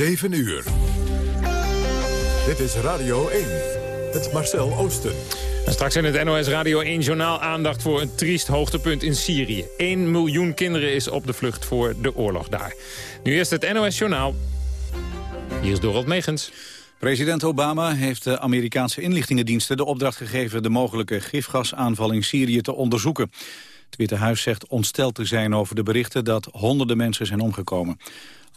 7 uur. Dit is Radio 1. Het Marcel Oosten. En straks in het NOS Radio 1-journaal aandacht voor een triest hoogtepunt in Syrië. 1 miljoen kinderen is op de vlucht voor de oorlog daar. Nu eerst het NOS-journaal. Hier is Dorald Megens. President Obama heeft de Amerikaanse inlichtingendiensten de opdracht gegeven de mogelijke gifgasaanval in Syrië te onderzoeken. Het Witte Huis zegt ontsteld te zijn over de berichten dat honderden mensen zijn omgekomen.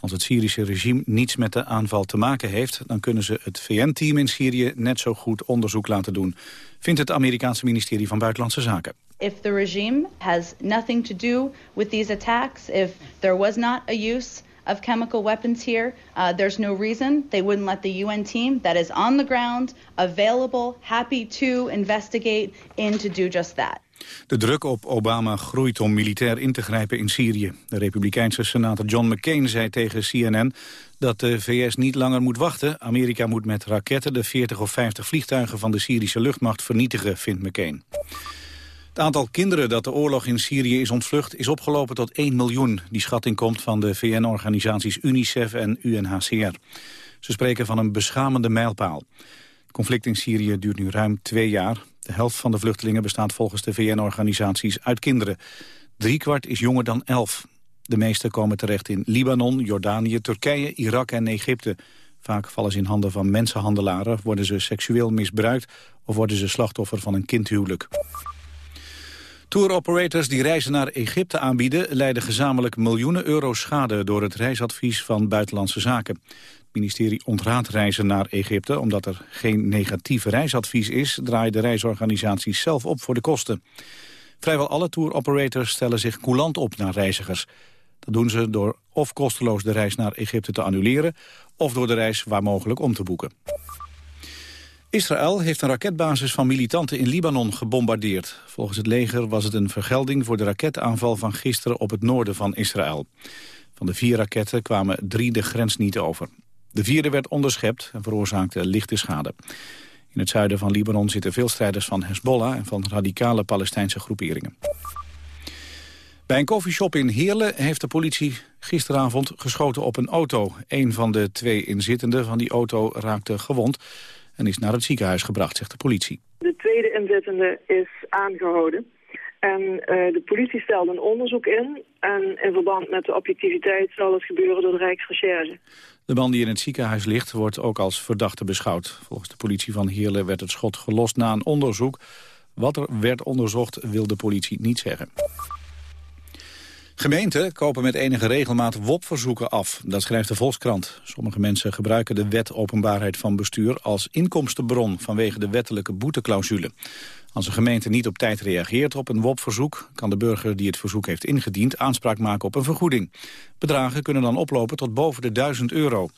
Als het Syrische regime niets met de aanval te maken heeft... dan kunnen ze het VN-team in Syrië net zo goed onderzoek laten doen... vindt het Amerikaanse ministerie van Buitenlandse Zaken. If the regime has nothing to do with these attacks, if there was not a use of chemical weapons here, uh, there's no reason they wouldn't let the UN team that is on the ground, available, happy to investigate, in to do just that. De druk op Obama groeit om militair in te grijpen in Syrië. De republikeinse senator John McCain zei tegen CNN dat de VS niet langer moet wachten. Amerika moet met raketten de 40 of 50 vliegtuigen van de Syrische luchtmacht vernietigen, vindt McCain. Het aantal kinderen dat de oorlog in Syrië is ontvlucht is opgelopen tot 1 miljoen. Die schatting komt van de VN-organisaties UNICEF en UNHCR. Ze spreken van een beschamende mijlpaal. Het conflict in Syrië duurt nu ruim twee jaar. De helft van de vluchtelingen bestaat volgens de VN-organisaties uit kinderen. Driekwart is jonger dan elf. De meeste komen terecht in Libanon, Jordanië, Turkije, Irak en Egypte. Vaak vallen ze in handen van mensenhandelaren, worden ze seksueel misbruikt... of worden ze slachtoffer van een kindhuwelijk. Tour-operators die reizen naar Egypte aanbieden... leiden gezamenlijk miljoenen euro schade door het reisadvies van Buitenlandse Zaken. Ministerie ontraadt reizen naar Egypte... omdat er geen negatief reisadvies is... draaien de reisorganisaties zelf op voor de kosten. Vrijwel alle tour-operators stellen zich coulant op naar reizigers. Dat doen ze door of kosteloos de reis naar Egypte te annuleren... of door de reis waar mogelijk om te boeken. Israël heeft een raketbasis van militanten in Libanon gebombardeerd. Volgens het leger was het een vergelding voor de raketaanval van gisteren op het noorden van Israël. Van de vier raketten kwamen drie de grens niet over. De vierde werd onderschept en veroorzaakte lichte schade. In het zuiden van Libanon zitten veel strijders van Hezbollah... en van radicale Palestijnse groeperingen. Bij een koffieshop in Heerlen heeft de politie gisteravond geschoten op een auto. Een van de twee inzittenden van die auto raakte gewond en is naar het ziekenhuis gebracht, zegt de politie. De tweede inzittende is aangehouden. En uh, de politie stelt een onderzoek in. En in verband met de objectiviteit zal het gebeuren door de Rijksrecherche. De man die in het ziekenhuis ligt wordt ook als verdachte beschouwd. Volgens de politie van Heerlen werd het schot gelost na een onderzoek. Wat er werd onderzocht wil de politie niet zeggen. Gemeenten kopen met enige regelmaat WOP-verzoeken af. Dat schrijft de Volkskrant. Sommige mensen gebruiken de wet openbaarheid van bestuur... als inkomstenbron vanwege de wettelijke boeteclausule. Als een gemeente niet op tijd reageert op een WOP-verzoek... kan de burger die het verzoek heeft ingediend aanspraak maken op een vergoeding. Bedragen kunnen dan oplopen tot boven de 1000 euro.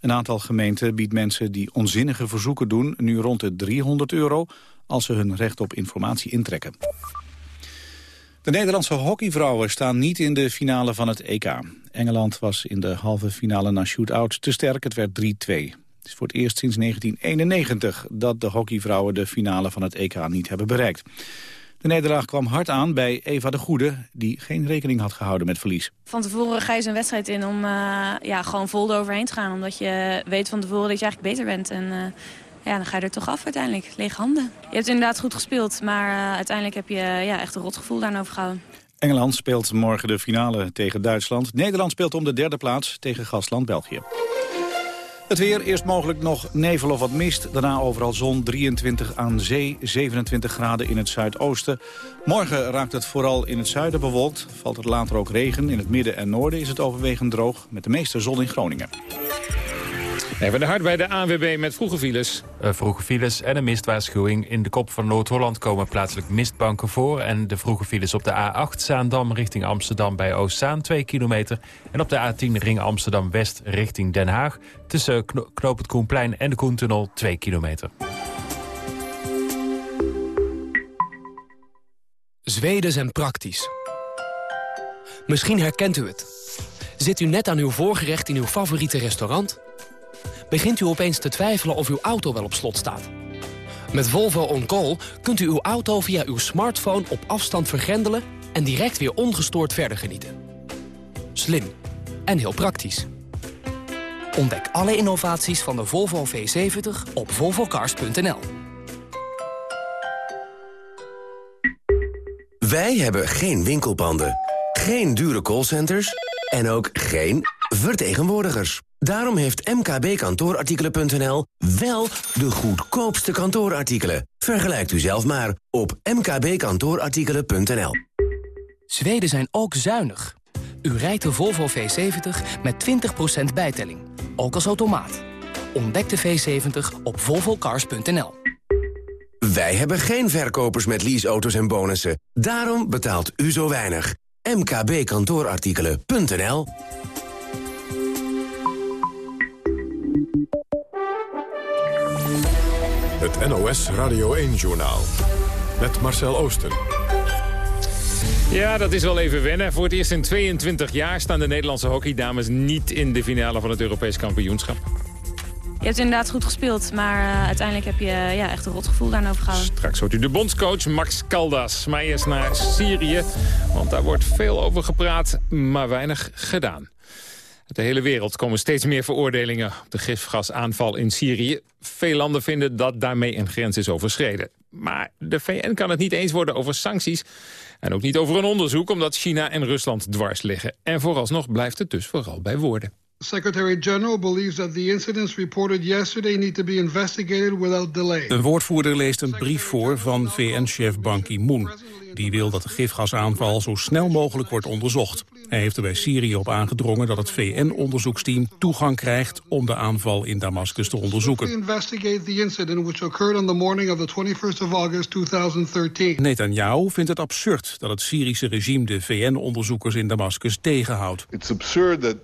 Een aantal gemeenten biedt mensen die onzinnige verzoeken doen... nu rond de 300 euro als ze hun recht op informatie intrekken. De Nederlandse hockeyvrouwen staan niet in de finale van het EK. Engeland was in de halve finale na shootout te sterk. Het werd 3-2. Het is voor het eerst sinds 1991 dat de hockeyvrouwen de finale van het EK niet hebben bereikt. De nederlaag kwam hard aan bij Eva de Goede, die geen rekening had gehouden met verlies. Van tevoren ga je zo'n wedstrijd in om uh, ja, gewoon vol eroverheen te gaan. Omdat je weet van tevoren dat je eigenlijk beter bent. En, uh, ja, dan ga je er toch af uiteindelijk. Lege handen. Je hebt inderdaad goed gespeeld, maar uh, uiteindelijk heb je ja, echt een rotgevoel daarover overgehouden. Engeland speelt morgen de finale tegen Duitsland. Nederland speelt om de derde plaats tegen gastland België. Het weer, eerst mogelijk nog nevel of wat mist. Daarna overal zon, 23 aan zee, 27 graden in het zuidoosten. Morgen raakt het vooral in het zuiden bewolkt. Valt er later ook regen. In het midden en noorden is het overwegend droog... met de meeste zon in Groningen. Even de hart bij de ANWB met vroege files. Uh, vroege files en een mistwaarschuwing. In de kop van Noord-Holland komen plaatselijk mistbanken voor. En de vroege files op de A8 Zaandam richting Amsterdam bij Oostzaan 2 kilometer. En op de A10 ring Amsterdam-West richting Den Haag. Tussen Kno Knoop het Koenplein en de Koentunnel 2 kilometer. Zweden zijn praktisch. Misschien herkent u het. Zit u net aan uw voorgerecht in uw favoriete restaurant begint u opeens te twijfelen of uw auto wel op slot staat. Met Volvo On Call kunt u uw auto via uw smartphone op afstand vergrendelen... en direct weer ongestoord verder genieten. Slim en heel praktisch. Ontdek alle innovaties van de Volvo V70 op volvocars.nl. Wij hebben geen winkelpanden, geen dure callcenters en ook geen vertegenwoordigers. Daarom heeft mkbkantoorartikelen.nl wel de goedkoopste kantoorartikelen. Vergelijkt u zelf maar op mkbkantoorartikelen.nl. Zweden zijn ook zuinig. U rijdt de Volvo V70 met 20% bijtelling, ook als automaat. Ontdek de V70 op volvocars.nl. Wij hebben geen verkopers met leaseauto's en bonussen. Daarom betaalt u zo weinig. mkbkantoorartikelen.nl Het NOS Radio 1-journaal. Met Marcel Oosten. Ja, dat is wel even wennen. Voor het eerst in 22 jaar staan de Nederlandse hockeydames niet in de finale van het Europees kampioenschap. Je hebt inderdaad goed gespeeld, maar uh, uiteindelijk heb je uh, ja, echt een rotgevoel daarover overgehouden. Straks hoort u de bondscoach Max Caldas. Maar eerst naar Syrië, want daar wordt veel over gepraat, maar weinig gedaan. Uit de hele wereld komen steeds meer veroordelingen op de gifgasaanval in Syrië. Veel landen vinden dat daarmee een grens is overschreden. Maar de VN kan het niet eens worden over sancties. En ook niet over een onderzoek, omdat China en Rusland dwars liggen. En vooralsnog blijft het dus vooral bij woorden. Secretary-General believes that the incidents reported yesterday need to be investigated without delay. Een woordvoerder leest een brief voor van VN-chef Ban Ki-moon. Die wil dat de gifgasaanval zo snel mogelijk wordt onderzocht. Hij heeft er bij Syrië op aangedrongen dat het VN-onderzoeksteam toegang krijgt om de aanval in Damascus te onderzoeken. Investigate the incident which occurred on the morning of the 21st of August 2013. Netanyahu vindt het absurd dat het Syrische regime de VN-onderzoekers in Damascus tegenhoudt. It's absurd that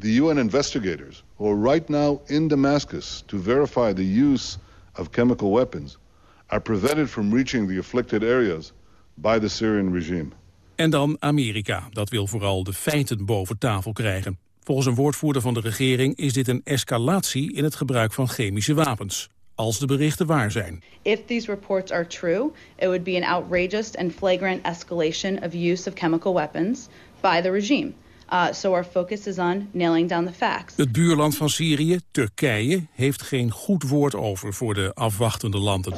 the UN investigators who are right now in Damascus to verify the use of chemical weapons are prevented from reaching the afflicted areas by the Syrian regime. En dan Amerika. Dat wil vooral de feiten boven tafel krijgen. Volgens een woordvoerder van de regering is dit een escalatie in het gebruik van chemische wapens. Als de berichten waar zijn. If these reports are true, it would be an outrageous and flagrant escalation of use of chemical weapons by the regime. Uh, so our focus is on nailing down the facts. Het buurland van Syrië, Turkije, heeft geen goed woord over voor de afwachtende landen.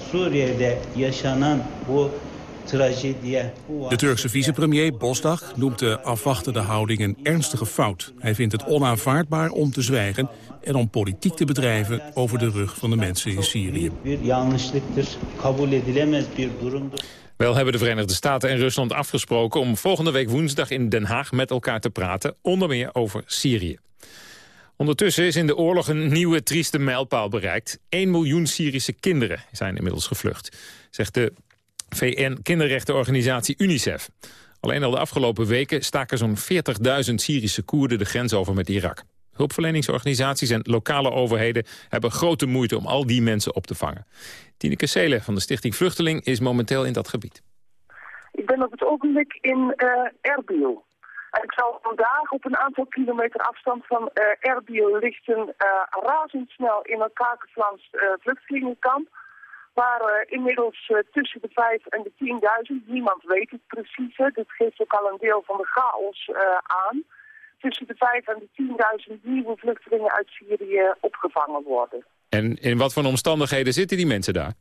De Turkse vicepremier Bosdag noemt de afwachtende houding een ernstige fout. Hij vindt het onaanvaardbaar om te zwijgen en om politiek te bedrijven over de rug van de mensen in Syrië. Wel hebben de Verenigde Staten en Rusland afgesproken om volgende week woensdag in Den Haag met elkaar te praten, onder meer over Syrië. Ondertussen is in de oorlog een nieuwe trieste mijlpaal bereikt. 1 miljoen Syrische kinderen zijn inmiddels gevlucht, zegt de VN-kinderrechtenorganisatie UNICEF. Alleen al de afgelopen weken staken zo'n 40.000 Syrische Koerden de grens over met Irak. Hulpverleningsorganisaties en lokale overheden hebben grote moeite om al die mensen op te vangen. Tineke Seelen van de Stichting Vluchteling is momenteel in dat gebied. Ik ben op het ogenblik in uh, Erbil. En ik zal vandaag op een aantal kilometer afstand van uh, Erbil ligt een uh, razendsnel in elkaar geflanst vluchtelingenkamp. Waar uh, inmiddels uh, tussen de 5 en de 10.000, niemand weet het precies, hè, dit geeft ook al een deel van de chaos uh, aan, tussen de 5 en de 10.000 nieuwe vluchtelingen uit Syrië opgevangen worden. En in wat voor omstandigheden zitten die mensen daar?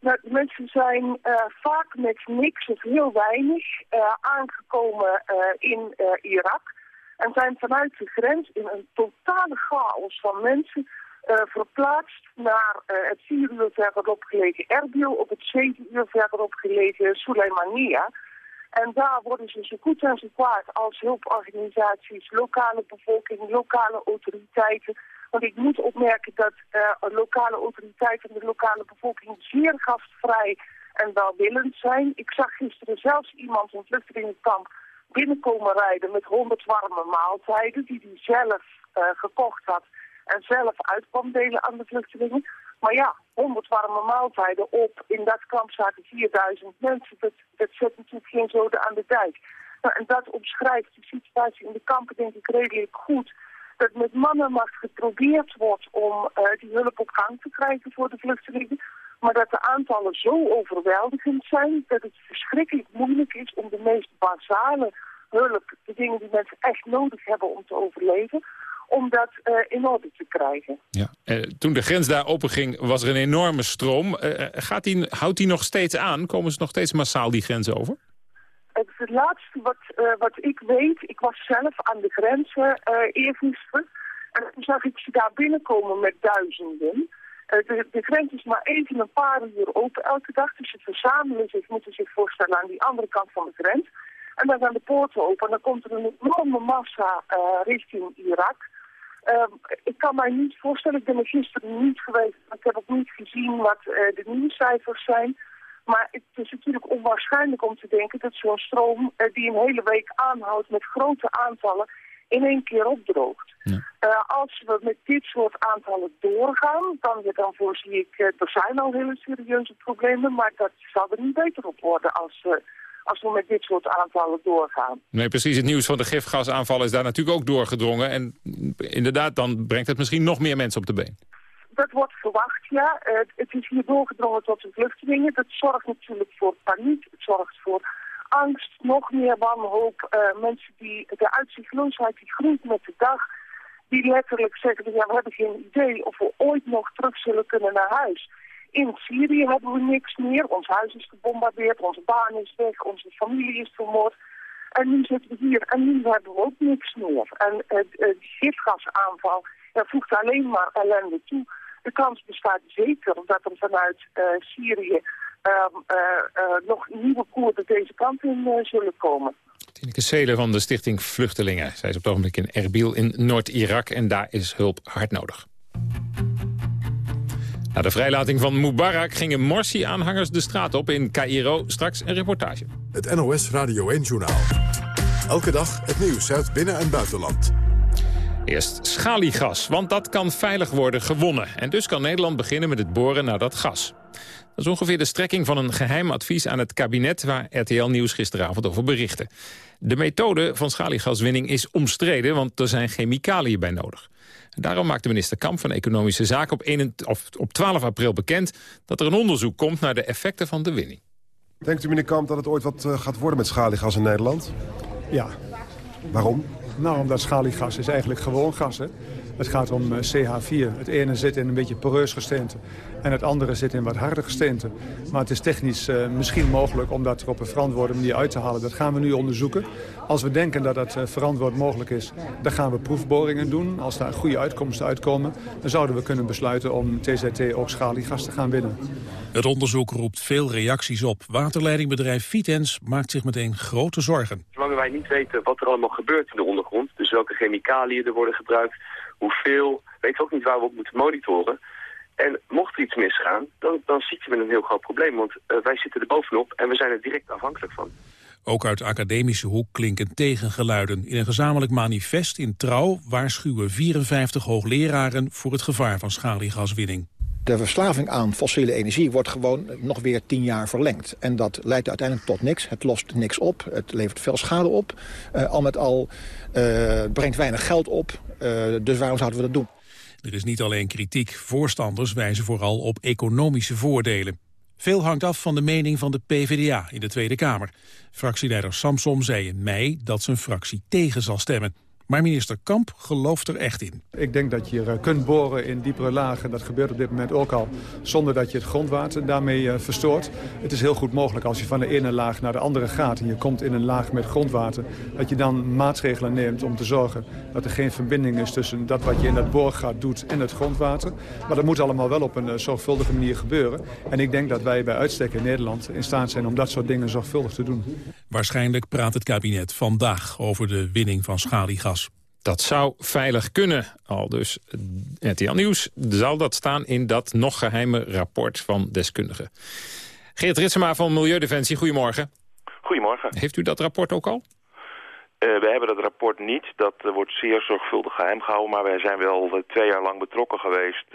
Nou, de mensen zijn uh, vaak met niks of heel weinig uh, aangekomen uh, in Irak. En zijn vanuit de grens in een totale chaos van mensen verplaatst naar het vier uur verderop gelegen Erbil, op het zeven uur verderop gelegen Suleimania. En daar worden ze zo goed en zo kwaad als hulporganisaties, lokale bevolking, lokale autoriteiten want ik moet opmerken dat uh, lokale autoriteiten en de lokale bevolking zeer gastvrij en welwillend zijn. Ik zag gisteren zelfs iemand in vluchtelingenkamp binnenkomen rijden met honderd warme maaltijden die hij zelf gekocht had en zelf uit kwam delen aan de vluchtelingen. Maar ja, 100 warme maaltijden op, in dat kamp zaten 4000 mensen. Dat, dat zet natuurlijk geen zoden aan de dijk. Nou, en dat omschrijft de situatie in de kampen denk ik redelijk goed dat met mannenmacht geprobeerd wordt om uh, die hulp op gang te krijgen voor de vluchtelingen. Maar dat de aantallen zo overweldigend zijn dat het verschrikkelijk moeilijk is om de meest basale hulp, de dingen die mensen echt nodig hebben om te overleven, om dat in orde te krijgen. Ja. toen de grens daar open ging, was er een enorme stroom. gaat die, houdt die nog steeds aan? Komen ze nog steeds massaal die grens over? Het, laatste wat, wat ik weet, ik was zelf aan de grenzen uh, eergisteren. En toen zag ik ze daar binnenkomen met duizenden. Eh, de, de, grens is maar even een paar uur open elke dag. Dus ze verzamelen zich, moeten zich voorstellen, aan die andere kant van de grens. En dan zijn de poorten open en dan komt er een enorme massa uh, richting Irak. Uh, ik kan mij niet voorstellen, ik ben er gisteren niet geweest. Ik heb ook niet gezien wat uh, de nieuwscijfers zijn. Maar het is natuurlijk onwaarschijnlijk om te denken dat zo'n stroom die een hele week aanhoudt met grote aantallen in één keer opdroogt. Ja. Uh, als we met dit soort aantallen doorgaan, dan, dan voorzie ik, er zijn al hele serieuze problemen, maar dat zal er niet beter op worden als, uh, als we met dit soort aantallen doorgaan. Nee, precies. Het nieuws van de gifgasaanval is daar natuurlijk ook doorgedrongen. En inderdaad, dan brengt het misschien nog meer mensen op de been. Dat wordt verwacht, ja. het is hier doorgedrongen tot de vluchtelingen. Dat zorgt natuurlijk voor paniek. Het zorgt voor angst, nog meer wanhoop. mensen die, de uitzichtloosheid die groeit met de dag die letterlijk zeggen, ja, we hebben geen idee of we ooit nog terug zullen kunnen naar huis. In Syrië hebben we niks meer, ons huis is gebombardeerd, onze baan is weg, onze familie is vermoord. En nu zitten we hier en nu hebben we ook niks meer. En uh, de gifgasaanval voegt alleen maar ellende toe. De kans bestaat zeker dat er vanuit uh, Syrië uh, nog nieuwe Koerden deze kant in zullen komen. Tineke Seelen van de Stichting Vluchtelingen. Zij is op het ogenblik in Erbil in Noord-Irak en daar is hulp hard nodig. Na de vrijlating van Mubarak gingen Morsi-aanhangers de straat op in Cairo. Straks een reportage. Het NOS Radio 1-journaal. Elke dag het nieuws uit binnen- en buitenland. Eerst schaliegas, want dat kan veilig worden gewonnen. En dus kan Nederland beginnen met het boren naar dat gas. Dat is ongeveer de strekking van een geheim advies aan het kabinet... waar RTL Nieuws gisteravond over berichtte. De methode van schaliegaswinning is omstreden... want er zijn chemicaliën bij nodig. En daarom maakte minister Kamp van Economische Zaken op, of op 12 april bekend... dat er een onderzoek komt naar de effecten van de winning. Denkt u, meneer Kamp, dat het ooit wat eh, gaat worden met schaliegas in Nederland? Ja. Waarom? Nou, omdat schaliegas is eigenlijk gewoon gas. Hè? Het gaat om eh, CH4. Het ene zit in een beetje poreus gesteente en het andere zit in wat harder gesteente. Maar het is technisch uh, misschien mogelijk om dat er op een verantwoorde manier uit te halen. Dat gaan we nu onderzoeken. Als we denken dat dat uh, verantwoord mogelijk is, dan gaan we proefboringen doen. Als daar goede uitkomsten uitkomen, dan zouden we kunnen besluiten om TZT ook schaliegas te gaan winnen. Het onderzoek roept veel reacties op. Waterleidingbedrijf Vitens maakt zich meteen grote zorgen. Zolang wij niet weten wat er allemaal gebeurt in de ondergrond, dus welke chemicaliën er worden gebruikt, hoeveel, weten we ook niet waar we op moeten monitoren. En mocht er iets misgaan, dan, dan zit je met een heel groot probleem. Want uh, wij zitten er bovenop en we zijn er direct afhankelijk van. Ook uit academische hoek klinken tegengeluiden. In een gezamenlijk manifest in Trouw waarschuwen 54 hoogleraren voor het gevaar van schaliegaswinning. De verslaving aan fossiele energie wordt gewoon nog weer tien jaar verlengd. En dat leidt uiteindelijk tot niks. Het lost niks op. Het levert veel schade op. Uh, al met al uh, brengt weinig geld op. Uh, dus waarom zouden we dat doen? Er is niet alleen kritiek. Voorstanders wijzen vooral op economische voordelen. Veel hangt af van de mening van de PvdA in de Tweede Kamer. Fractieleider Samsom zei in mei dat zijn fractie tegen zal stemmen. Maar minister Kamp gelooft er echt in. Ik denk dat je eh, kunt boren in diepere lagen. Dat gebeurt op dit moment ook al. Zonder dat je het grondwater daarmee uh, verstoort. Het is heel goed mogelijk als je van de ene laag naar de andere gaat... en je komt in een laag met grondwater... dat je dan maatregelen neemt om te zorgen dat er geen verbinding is... tussen dat wat je in dat boorgat doet en het grondwater. Maar dat moet allemaal wel op een uh, zorgvuldige manier gebeuren. En ik denk dat wij bij uitstek in Nederland in staat zijn... om dat soort dingen zorgvuldig te doen. Waarschijnlijk praat het kabinet vandaag over de winning van schaliegas. Dat zou veilig kunnen. Al dus RTL Nieuws zal dat staan in dat nog geheime rapport van deskundigen. Geert Ritsema van Milieudefensie, goedemorgen. Goedemorgen. Heeft u dat rapport ook al? Uh, we hebben dat rapport niet. Dat uh, wordt zeer zorgvuldig geheim gehouden. Maar wij zijn wel uh, twee jaar lang betrokken geweest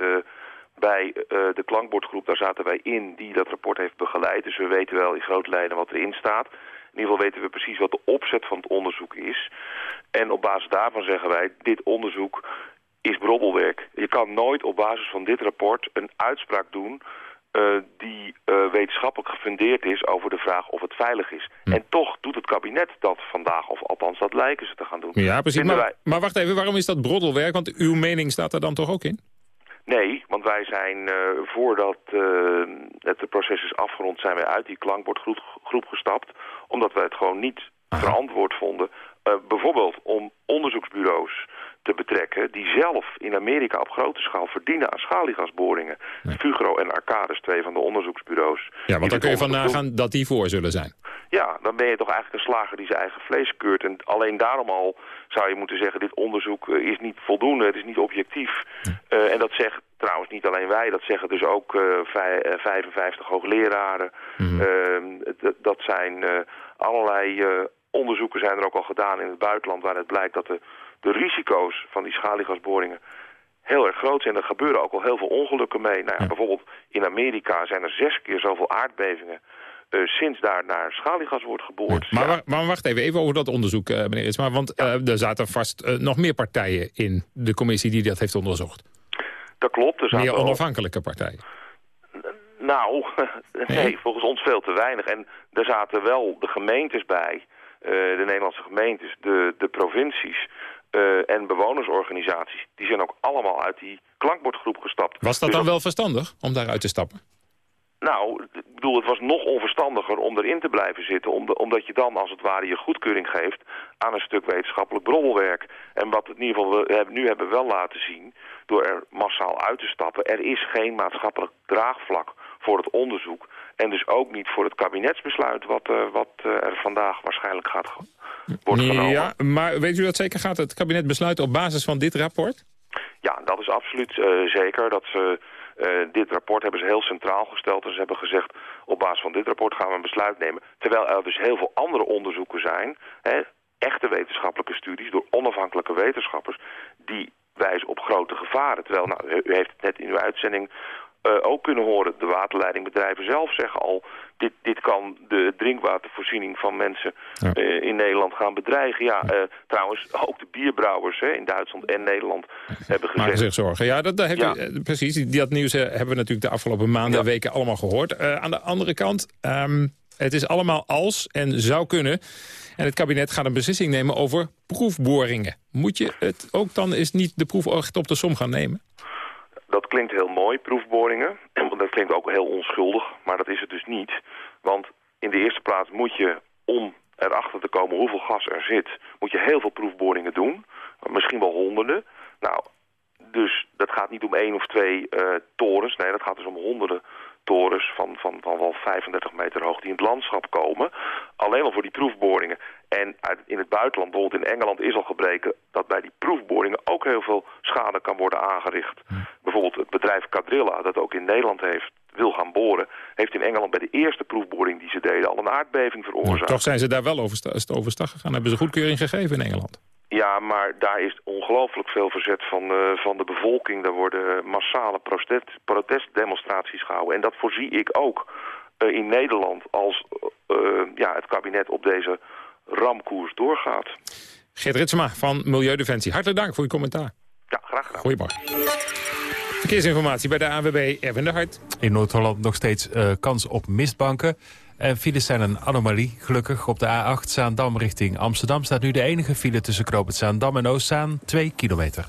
bij de klankbordgroep. Daar zaten wij in die dat rapport heeft begeleid. Dus we weten wel in grote lijnen wat erin staat. In ieder geval weten we precies wat de opzet van het onderzoek is. En op basis daarvan zeggen wij, dit onderzoek is brobbelwerk. Je kan nooit op basis van dit rapport een uitspraak doen die wetenschappelijk gefundeerd is over de vraag of het veilig is. En toch doet het kabinet dat vandaag, of althans dat lijken ze te gaan doen. Ja, precies. Maar, wij- maar wacht even, waarom is dat broddelwerk? Want uw mening staat er dan toch ook in? Nee, want wij zijn eh, voordat eh, het proces is afgerond... zijn wij uit die klankbordgroep groep gestapt. Omdat wij het gewoon niet verantwoord vonden. eh, bijvoorbeeld om onderzoeksbureaus te betrekken... die zelf in Amerika op grote schaal verdienen aan schaliegasboringen. Fugro en Arcadis, twee van de onderzoeksbureaus. Ja, want dan kun je van nagaan dat die voor zullen zijn. Ja, dan ben je toch eigenlijk een slager die zijn eigen vlees keurt. En alleen daarom al zou je moeten zeggen, dit onderzoek eh, is niet voldoende, het is niet objectief. Eh, en dat zegt trouwens niet alleen wij, dat zeggen dus ook eh, 55 hoogleraren. Eh, d- dat zijn allerlei onderzoeken zijn er ook al gedaan in het buitenland... waaruit blijkt dat de, de risico's van die schaliegasboringen heel erg groot zijn. Er gebeuren ook al heel veel ongelukken mee. Nou ja, Bijvoorbeeld in Amerika zijn er zes keer zoveel aardbevingen... eh, sinds daar naar schaliegas wordt geboord. Maar, maar wacht even, even over dat onderzoek, eh, meneer Ritsma. Want eh, er zaten vast nog meer partijen in de commissie die dat heeft onderzocht. Dat klopt. Er zaten Meer onafhankelijke partijen. Nou, nee, volgens ons veel te weinig. En er zaten wel de gemeentes bij, de Nederlandse gemeentes, de, de provincies eh, en bewonersorganisaties. Die zijn ook allemaal uit die klankbordgroep gestapt. Was dat Dus dan wel verstandig om daaruit te stappen? Nou, ik bedoel, het was nog onverstandiger om erin te blijven zitten... omdat je dan als het ware je goedkeuring geeft aan een stuk wetenschappelijk broddelwerk. En wat in ieder geval we hebben, nu hebben we wel laten zien, door er massaal uit te stappen... er is geen maatschappelijk draagvlak voor het onderzoek... en dus ook niet voor het kabinetsbesluit wat, eh, wat eh, er vandaag waarschijnlijk gaat worden genomen. Ja, maar weet u dat zeker? Gaat het kabinet besluiten op basis van dit rapport? Ja, dat is absoluut eh, zeker. Dat ze, dit rapport hebben ze heel centraal gesteld. Dus ze hebben gezegd, op basis van dit rapport gaan we een besluit nemen. Terwijl er dus heel veel andere onderzoeken zijn, hè, echte wetenschappelijke studies door onafhankelijke wetenschappers, die wijzen op grote gevaren. Terwijl, nou, u- heeft het net in uw uitzending ook kunnen horen, de waterleidingbedrijven zelf zeggen al, dit, dit kan de drinkwatervoorziening van mensen eh, in Nederland gaan bedreigen. Ja, eh, trouwens, ook de bierbrouwers hè, in Duitsland en Nederland hebben gezegd... Maken zich zorgen. Ja, dat, dat Ja. u, eh, precies. Die- Dat nieuws eh, hebben we natuurlijk de afgelopen maanden en weken allemaal gehoord. Eh, aan de andere kant, ehm, het is allemaal als en zou kunnen. En het kabinet gaat een beslissing nemen over proefboringen. Moet je het ook dan eens niet de proef echt op de som gaan nemen? Dat klinkt heel mooi, proefboringen. En dat klinkt ook heel onschuldig, maar dat is het dus niet. Want in de eerste plaats moet je, om erachter te komen hoeveel gas er zit... moet je heel veel proefboringen doen. Misschien wel honderden. Nou, dus dat gaat niet om één of twee eh, torens. Nee, dat gaat dus om honderden torens van, van, van wel 35 meter hoog die in het landschap komen. Alleen al voor die proefboringen. En uit, in het buitenland, bijvoorbeeld in Engeland, is al gebleken dat bij die proefboringen ook heel veel schade kan worden aangericht. Bijvoorbeeld het bedrijf Cadrilla, dat ook in Nederland heeft, wil gaan boren, heeft in Engeland bij de eerste proefboring die ze deden al een aardbeving veroorzaakt. Toch zijn ze daar wel over, overstag gegaan. Hebben ze goedkeuring gegeven in Engeland? Ja, maar daar is ongelooflijk veel verzet van, eh, van de bevolking. Daar worden massale protest, protestdemonstraties gehouden. En dat voorzie ik ook eh, in Nederland als eh, ja, het kabinet op deze ramkoers doorgaat. Geert Ritsema van Milieudefensie. Hartelijk dank voor uw commentaar. Ja, graag gedaan. Goedemorgen. Verkeersinformatie bij de ANWB, Erwin de Hart. In Noord-Holland nog steeds eh, kans op mistbanken. En files zijn een anomalie, gelukkig. Op de A8 Zaandam richting Amsterdam staat nu de enige file tussen Knoop het Zaandam en Oostzaan, 2 kilometer.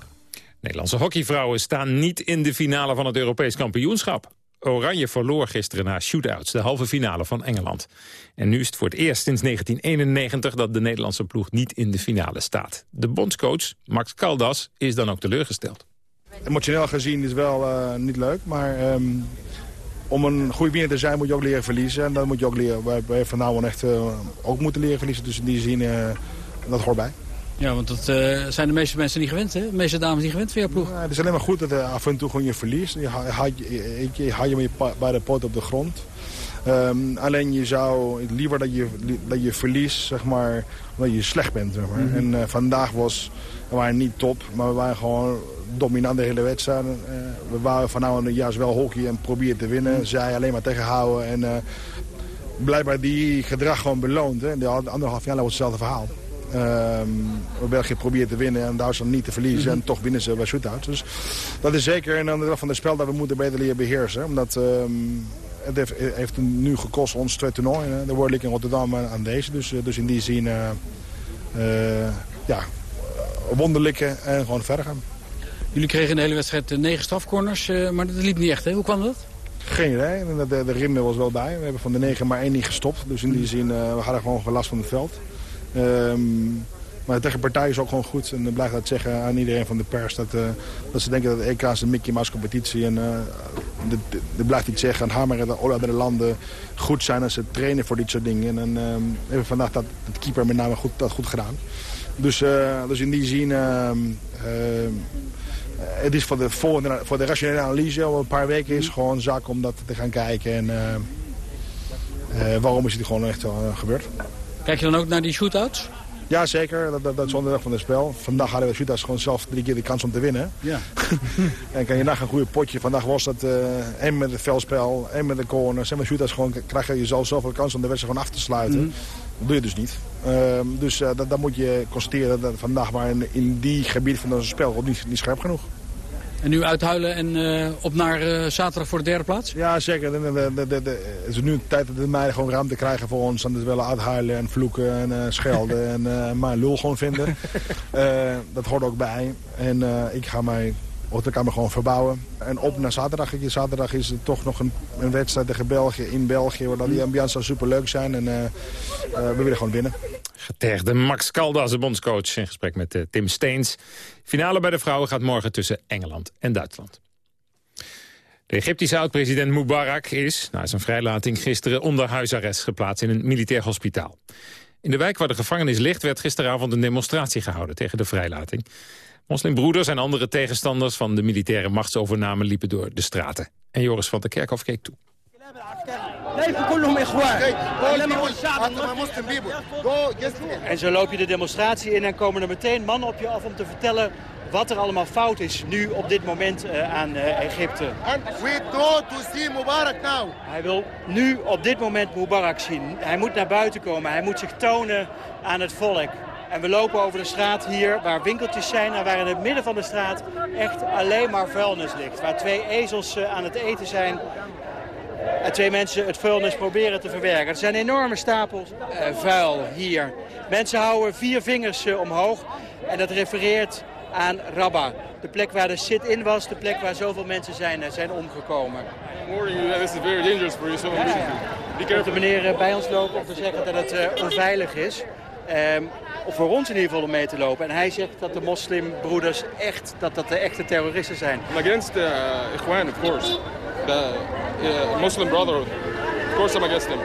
Nederlandse hockeyvrouwen staan niet in de finale van het Europees kampioenschap. Oranje verloor gisteren na shootouts, de halve finale van Engeland. En nu is het voor het eerst sinds 1991 dat de Nederlandse ploeg niet in de finale staat. De bondscoach, Max Caldas, is dan ook teleurgesteld. Emotioneel gezien is het wel uh, niet leuk, maar um, om een goede winnaar te zijn moet je ook leren verliezen. En dat moet je ook leren. Wij hebben van nou echt uh, ook moeten leren verliezen, dus in die zin, uh, dat hoort bij. Ja, want dat uh, zijn de meeste mensen niet gewend, hè? De meeste dames niet gewend van jouw ploeg. Ja, het is alleen maar goed dat af en toe gewoon je verliest. Je haalt je, je, je, je bij de pot op de grond. Um, alleen je zou liever dat je, dat je verliest, zeg maar, omdat je slecht bent. Zeg maar. mm -hmm. En vandaag was, we waren niet top, maar we waren gewoon dominant de hele wedstrijd. Uh, we waren van nou juist wel hockey en proberen te winnen. Mm. Zij alleen maar tegenhouden en uh, blijkbaar die gedrag gewoon beloond. Hè. De andere half jaar was hetzelfde verhaal. Ehm, België probeert te winnen en Duitsland niet te verliezen. En toch winnen ze bij shootouts. Dus dat is zeker een ander van het spel dat we moeten beter leren beheersen. Omdat ehm, het heeft, heeft nu gekost ons twee toernooien. De World League in Rotterdam en aan deze. Dus, dus in die zin, ja, wonderlijke en gewoon verder gaan. Jullie kregen in de hele wedstrijd negen strafcorners, maar dat liep niet echt. Hè? Hoe kwam dat? Geen idee. De, de, de rim was wel bij. We hebben van de negen maar één niet gestopt. Dus in die zin, uh, we hadden gewoon last van het veld. Um, maar de tegenpartij is ook gewoon goed. En dan blijft dat zeggen aan iedereen van de pers. Dat, uh, dat ze denken dat de EK is een Mickey Mouse competitie. En uh, er blijft iets zeggen. En Hamer en de andere landen goed zijn als ze trainen voor dit soort dingen. En hebben vandaag dat, het keeper met name goed, dat goed gedaan. Dus, dus in die zin... Ehm, eh, het is voor de, voor, voor de rationele analyse al een paar weken is gewoon zaak om dat te gaan kijken. En eh, eh, waarom is het gewoon echt gebeurd. Kijk je dan ook naar die shootouts? Ja, zeker. Dat, dat, dat is onderdeel van het spel. Vandaag hadden we shootouts gewoon zelf drie keer de kans om te winnen. Ja. en kan je nagaan een goede potje. Vandaag was dat uh, en met het veldspel en met de corners en met shootouts. Gewoon krijg je zelf zoveel kans om de wedstrijd gewoon af te sluiten. Mhm. Dat doe je dus niet. Uh, dus uh, dat, moet je constateren dat vandaag maar in, in die gebied van ons spel niet, niet scherp genoeg. En nu uithuilen en uh, op naar uh, zaterdag voor de derde plaats? Ja, zeker. De, de, de, het is nu tijd dat de meiden gewoon ruimte krijgen voor ons. En dus willen uithuilen en vloeken en uh, schelden en mijn lul gewoon vinden. dat hoort ook bij. En ik ga mij op de kamer gewoon verbouwen. En op naar zaterdag. Zaterdag is het toch nog een, een wedstrijd tegen België in België. Waar die ambiance zou superleuk zijn. En we willen gewoon winnen. Getergde Max Caldas, de bondscoach, in gesprek met uh, Tim Steens. Finale bij de vrouwen gaat morgen tussen Engeland en Duitsland. De Egyptische oud-president Mubarak is, na zijn vrijlating gisteren onder huisarrest geplaatst in een militair hospitaal. In de wijk waar de gevangenis ligt werd gisteravond een demonstratie gehouden tegen de vrijlating. Moslimbroeders en andere tegenstanders van de militaire machtsovername liepen door de straten. En Joris van der Kerkhof keek toe. En zo loop je de demonstratie in en komen er meteen mannen op je af om te vertellen wat er allemaal fout is nu op dit moment uh, aan uh, Egypte. Hij wil nu op dit moment Mubarak zien. Hij moet naar buiten komen. Hij moet zich tonen aan het volk. En we lopen over de straat hier waar winkeltjes zijn en waar in het midden van de straat echt alleen maar vuilnis ligt. Waar twee ezels uh, aan het eten zijn en twee mensen het vuilnis proberen te verwerken. Er zijn enorme stapels uh, vuil hier. Mensen houden vier vingers uh, omhoog en dat refereert aan Rabba. De plek waar de sit-in was, de plek waar zoveel mensen zijn, uh, zijn omgekomen. This is very dangerous for you. So ja, ja. de meneer bij ons lopen om te zeggen dat het onveilig is. Um, of voor ons in ieder geval om mee te lopen. En hij zegt dat de moslimbroeders echt, dat dat de echte terroristen zijn. against uh, Ikhwan, of course. The uh, Muslim Brotherhood. Of course I'm against them.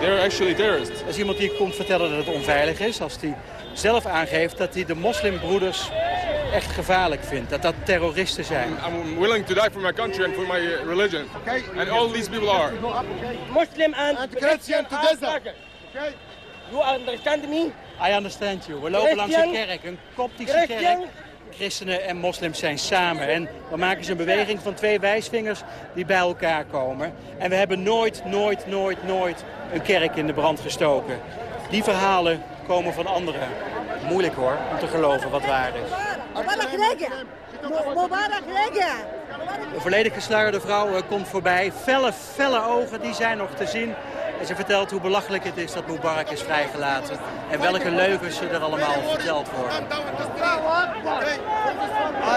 They're actually terrorists. Er is iemand die komt vertellen dat het onveilig is. Als hij zelf aangeeft dat hij de moslimbroeders echt gevaarlijk vindt. Dat dat terroristen zijn. I'm willing to die for my country and for my religion. Okay. And all these people are. Muslim and, and Christian together. Okay. You understand me? I understand you. We lopen langs een kerk, een koptische kerk. Christenen en moslims zijn samen. En dan maken ze een beweging van twee wijsvingers die bij elkaar komen. En we hebben nooit, nooit, nooit, nooit een kerk in de brand gestoken. Die verhalen komen van anderen. Moeilijk hoor, om te geloven wat waar is. Een volledig gesluierde vrouw komt voorbij. Felle, felle ogen, die zijn nog te zien. En ze vertelt hoe belachelijk het is dat Mubarak is vrijgelaten. En welke leugens er allemaal verteld worden.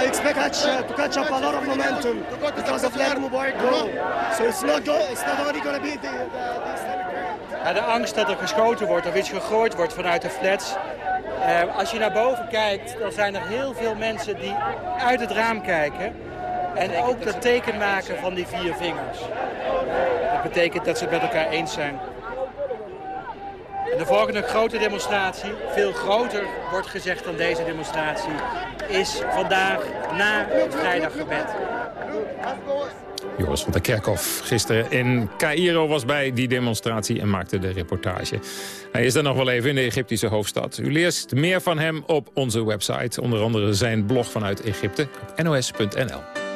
I expect uh, to catch up a lot of momentum because of let Mubarak go. So it's not, go, it's not only going to be the, the, de angst dat er geschoten wordt of iets gegooid wordt vanuit de flats. Uh, als je naar boven kijkt, dan zijn er heel veel mensen die uit het raam kijken. En ook dat teken maken van die vier vingers. Dat betekent dat ze het met elkaar eens zijn. En de volgende grote demonstratie, veel groter wordt gezegd dan deze demonstratie, is vandaag na het vrijdaggebed. Joris van der Kerkhof gisteren in Cairo was bij die demonstratie en maakte de reportage. Hij is dan nog wel even in de Egyptische hoofdstad. U leest meer van hem op onze website, onder andere zijn blog vanuit Egypte op nos.nl.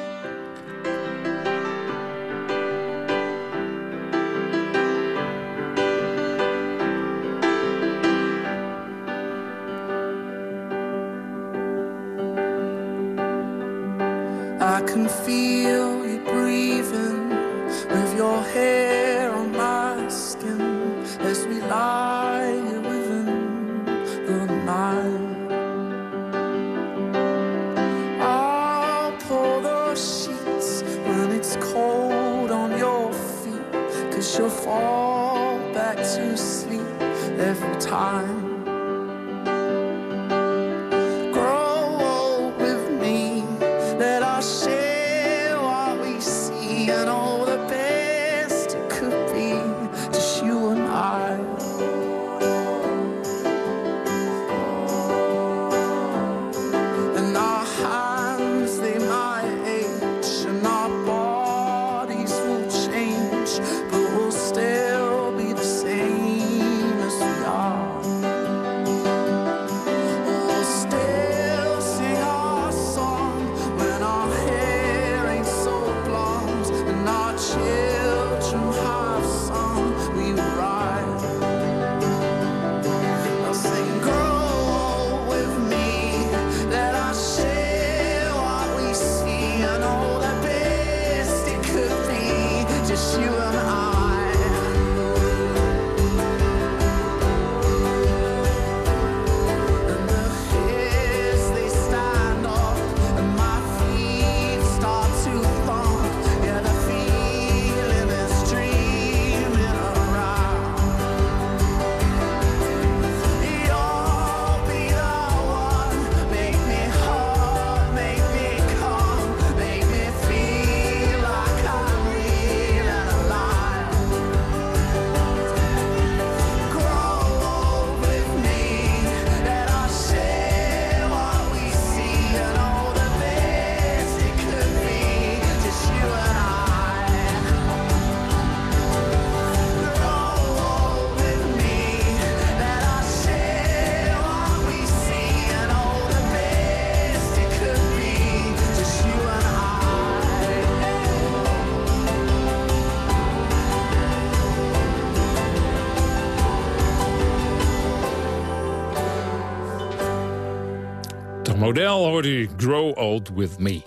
model hoort u Grow Old With Me.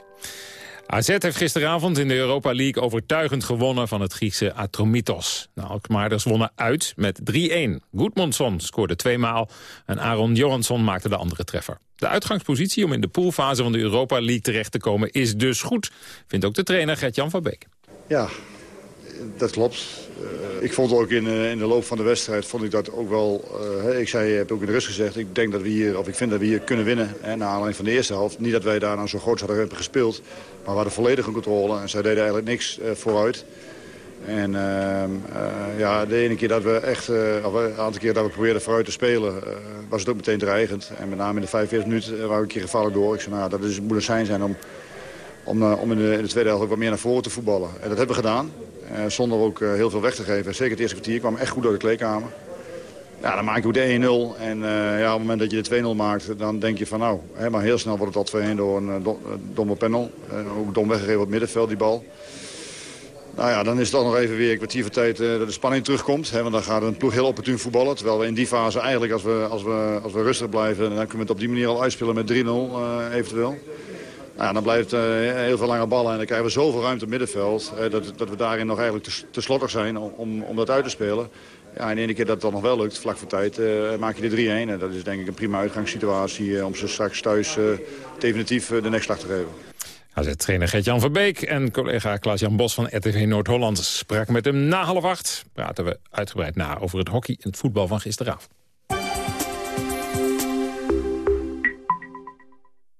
AZ heeft gisteravond in de Europa League overtuigend gewonnen van het Griekse Atromitos. De Alkmaarders wonnen uit met 3-1. Goedmondson scoorde tweemaal en Aaron Johansson maakte de andere treffer. De uitgangspositie om in de poolfase van de Europa League terecht te komen is dus goed, vindt ook de trainer Gert-Jan van Beek. Ja, dat klopt. Eh, ik vond ook in, eh, in de loop van de wedstrijd vond ik dat ook wel. eh, ik zei, heb ook in de rust gezegd. Ik denk dat we hier, of ik vind dat we hier kunnen winnen. Hè, naar aanleiding van de eerste helft. Niet dat wij daar nou zo groot hadden hebben gespeeld. Maar we hadden volledige controle. En zij deden eigenlijk niks vooruit. En ehm, eh, ja, de ene keer dat we echt, of een aantal keer dat we probeerden vooruit te spelen, was het ook meteen dreigend. En met name in de 45 minuten waren we een keer gevaarlijk door. Ik zei, nou, dat is, moet een zijn om, om, om in, de, in de tweede helft ook wat meer naar voren te voetballen. En dat hebben we gedaan. Eh, zonder ook eh, heel veel weg te geven. Zeker het eerste kwartier kwam echt goed door de kleedkamer. Ja, dan maak je ook de 1-0. En eh, ja, op het moment dat je de 2-0 maakt, dan denk je van nou... Maar heel snel wordt het al 2-1 door een do- domme panel. Eh, ook dom weggegeven op het middenveld, die bal. Nou ja, dan is het nog even weer een kwartier van tijd dat de spanning terugkomt. Hè, want dan gaat een ploeg heel opportun voetballen. Terwijl we in die fase eigenlijk, als we, als we, als we rustig blijven... dan kunnen we het op die manier al uitspelen met 3-0 eh, eventueel. Dan blijft eh, heel veel lange ballen en dan krijgen we zoveel ruimte middenveld... eh, dat, dat we daarin nog eigenlijk te, te slottig zijn om, om, dat uit te spelen. Ja, en de ene keer dat het dan nog wel lukt, vlak voor tijd, eh, maak je de 3-1. En dat is denk ik een prima uitgangssituatie om ze straks thuis definitief de nekslag te geven. AZ-trainer Gert-Jan Verbeek en collega Klaas-Jan Bos van RTV Noord-Holland sprak met hem na half acht. Praten we uitgebreid na over het hockey en het voetbal van gisteravond.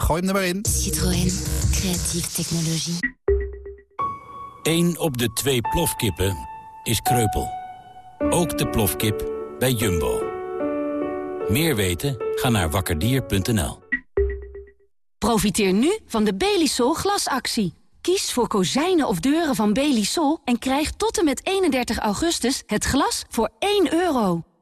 gooi hem er maar in. Citroën. Creatieve technologie. Eén op de twee plofkippen is kreupel. Ook de plofkip bij Jumbo. Meer weten? Ga naar wakkerdier.nl. Profiteer nu van de Belisol glasactie. Kies voor kozijnen of deuren van Belisol en krijg tot en met 31 augustus het glas voor 1 euro.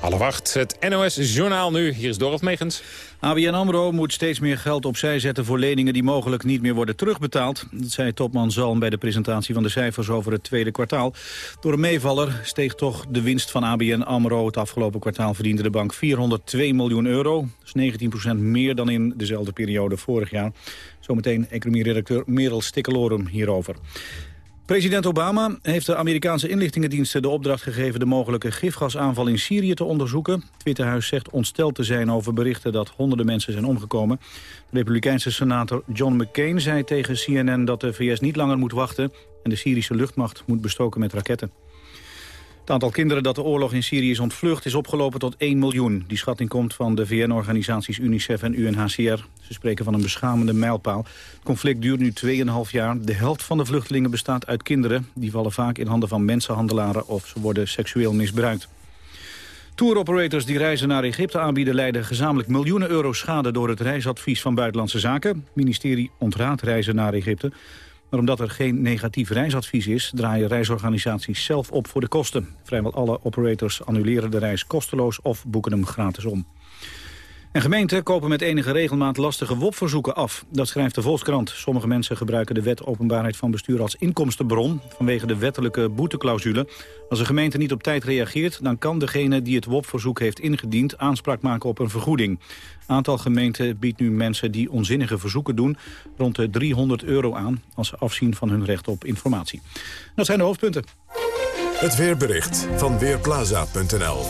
Half acht, het NOS-journaal nu. Hier is Dorot Megens. ABN AMRO moet steeds meer geld opzij zetten voor leningen die mogelijk niet meer worden terugbetaald. Dat zei topman Zalm bij de presentatie van de cijfers over het tweede kwartaal. Door een meevaller steeg toch de winst van ABN AMRO. Het afgelopen kwartaal verdiende de bank 402 miljoen euro. Dat is 19% meer dan in dezelfde periode vorig jaar. Zometeen economie-redacteur Merel Stikkelorum hierover. President Obama heeft de Amerikaanse inlichtingendiensten de opdracht gegeven de mogelijke gifgasaanval in Syrië te onderzoeken. Het Witte Huis zegt ontsteld te zijn over berichten dat honderden mensen zijn omgekomen. Republikeinse senator John McCain zei tegen CNN dat de VS niet langer moet wachten en de Syrische luchtmacht moet bestoken met raketten. Het aantal kinderen dat de oorlog in Syrië is ontvlucht is opgelopen tot 1 miljoen. Die schatting komt van de VN-organisaties UNICEF en UNHCR. Ze spreken van een beschamende mijlpaal. Het conflict duurt nu 2,5 jaar. De helft van de vluchtelingen bestaat uit kinderen. Die vallen vaak in handen van mensenhandelaren of ze worden seksueel misbruikt. Touroperators die reizen naar Egypte aanbieden... leiden gezamenlijk miljoenen euro schade door het reisadvies van Buitenlandse Zaken. Het ministerie ontraadt reizen naar Egypte. Maar omdat er geen negatief reisadvies is... draaien reisorganisaties zelf op voor de kosten. Vrijwel alle operators annuleren de reis kosteloos of boeken hem gratis om. En gemeenten kopen met enige regelmaat lastige WOP-verzoeken af. Dat schrijft de Volkskrant. Sommige mensen gebruiken de wet openbaarheid van bestuur als inkomstenbron... vanwege de wettelijke boeteclausule. Als een gemeente niet op tijd reageert... dan kan degene die het WOP-verzoek heeft ingediend... aanspraak maken op een vergoeding. Aantal gemeenten biedt nu mensen die onzinnige verzoeken doen... rond de 300 euro aan als ze afzien van hun recht op informatie. Dat zijn de hoofdpunten. Het weerbericht van Weerplaza.nl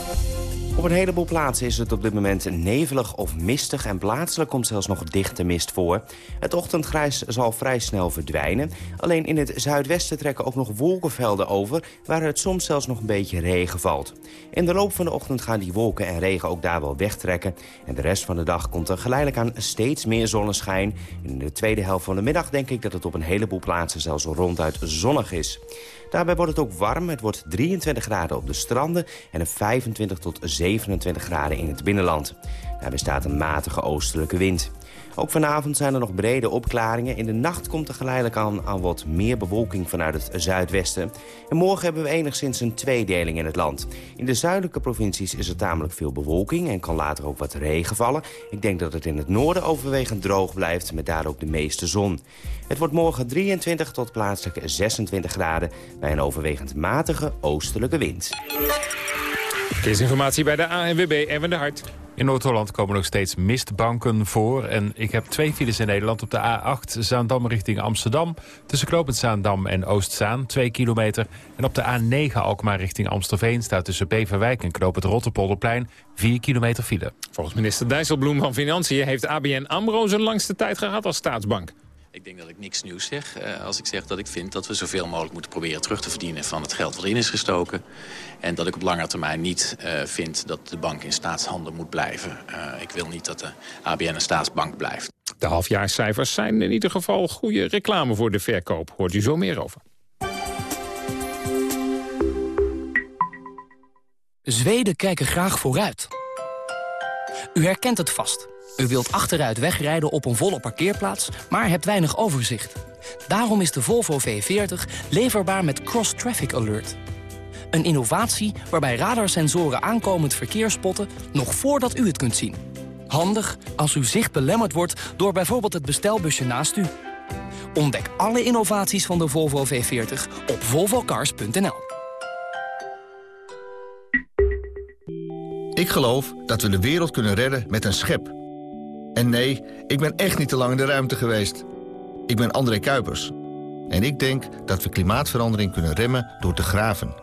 op een heleboel plaatsen is het op dit moment nevelig of mistig... en plaatselijk komt zelfs nog dichte mist voor. Het ochtendgrijs zal vrij snel verdwijnen. Alleen in het zuidwesten trekken ook nog wolkenvelden over... waar het soms zelfs nog een beetje regen valt. In de loop van de ochtend gaan die wolken en regen ook daar wel wegtrekken. En de rest van de dag komt er geleidelijk aan steeds meer zonneschijn. In de tweede helft van de middag denk ik dat het op een heleboel plaatsen... zelfs ronduit zonnig is. Daarbij wordt het ook warm. Het wordt 23 graden op de stranden en een 25 tot 27 graden in het binnenland. Daarbij staat een matige oostelijke wind. Ook vanavond zijn er nog brede opklaringen. In de nacht komt er geleidelijk aan, aan wat meer bewolking vanuit het zuidwesten. En morgen hebben we enigszins een tweedeling in het land. In de zuidelijke provincies is er tamelijk veel bewolking... en kan later ook wat regen vallen. Ik denk dat het in het noorden overwegend droog blijft... met daar ook de meeste zon. Het wordt morgen 23 tot plaatselijk 26 graden... bij een overwegend matige oostelijke wind. Verkeersinformatie bij de ANWB, Erwin de Hart. In Noord-Holland komen nog steeds mistbanken voor. En ik heb twee files in Nederland op de A8 Zaandam richting Amsterdam. Tussen Knopend Zaandam en Oostzaan, 2 kilometer. En op de A9 Alkmaar richting Amstelveen staat tussen Beverwijk en Knopend Rotterpolderplein 4 kilometer file. Volgens minister Dijsselbloem van Financiën heeft ABN AMRO zijn langste tijd gehad als staatsbank. Ik denk dat ik niks nieuws zeg uh, als ik zeg dat ik vind dat we zoveel mogelijk moeten proberen terug te verdienen van het geld wat erin is gestoken. En dat ik op lange termijn niet uh, vind dat de bank in staatshanden moet blijven. Uh, ik wil niet dat de ABN een staatsbank blijft. De halfjaarscijfers zijn in ieder geval goede reclame voor de verkoop. Hoort u zo meer over. Zweden kijken graag vooruit. U herkent het vast. U wilt achteruit wegrijden op een volle parkeerplaats, maar hebt weinig overzicht. Daarom is de Volvo V40 leverbaar met Cross Traffic Alert. Een innovatie waarbij radarsensoren aankomend verkeer spotten... nog voordat u het kunt zien. Handig als uw zicht belemmerd wordt door bijvoorbeeld het bestelbusje naast u. Ontdek alle innovaties van de Volvo V40 op volvocars.nl. Ik geloof dat we de wereld kunnen redden met een schep en nee, ik ben echt niet te lang in de ruimte geweest. Ik ben André Kuipers. En ik denk dat we klimaatverandering kunnen remmen door te graven.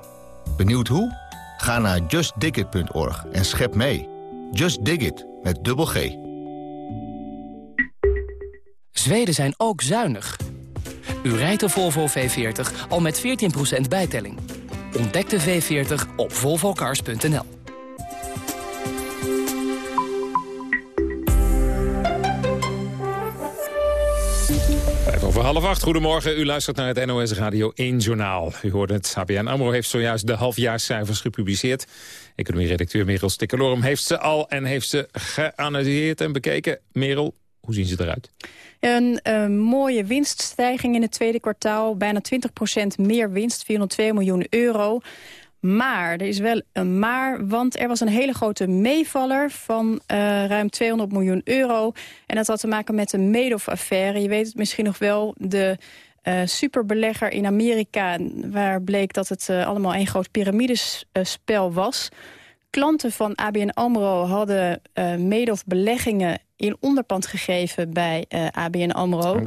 Benieuwd hoe? Ga naar justdigit.org en schep mee. Just Dig It, met dubbel G. Zweden zijn ook zuinig. U rijdt de Volvo V40 al met 14% bijtelling. Ontdek de V40 op volvocars.nl. half acht, goedemorgen. U luistert naar het NOS Radio 1 Journaal. U hoort het, ABN AMRO heeft zojuist de halfjaarscijfers gepubliceerd. Economie-redacteur Merel Stikkelorum heeft ze al en heeft ze geanalyseerd en bekeken. Merel, hoe zien ze eruit? Een uh, mooie winststijging in het tweede kwartaal. Bijna 20% meer winst, 402 miljoen euro. Maar, er is wel een maar, want er was een hele grote meevaller van uh, ruim 200 miljoen euro. En dat had te maken met de Madoff-affaire. Je weet het misschien nog wel, de uh, superbelegger in Amerika... waar bleek dat het uh, allemaal een groot piramidespel was. Klanten van ABN AMRO hadden Madoff-beleggingen in onderpand gegeven bij ABN AMRO...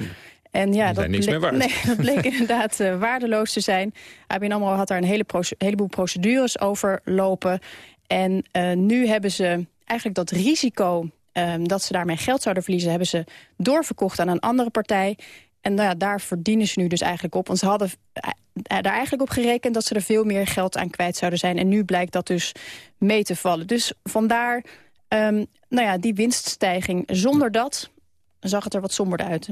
En ja, dat niks bleek, nee, dat bleek inderdaad uh, waardeloos te zijn. ABN AMRO had daar een hele proce- heleboel procedures over lopen. En uh, nu hebben ze eigenlijk dat risico um, dat ze daarmee geld zouden verliezen... hebben ze doorverkocht aan een andere partij. En nou ja, daar verdienen ze nu dus eigenlijk op. Want ze hadden uh, daar eigenlijk op gerekend dat ze er veel meer geld aan kwijt zouden zijn. En nu blijkt dat dus mee te vallen. Dus vandaar um, nou ja, die winststijging. Zonder dat zag het er wat somberder uit.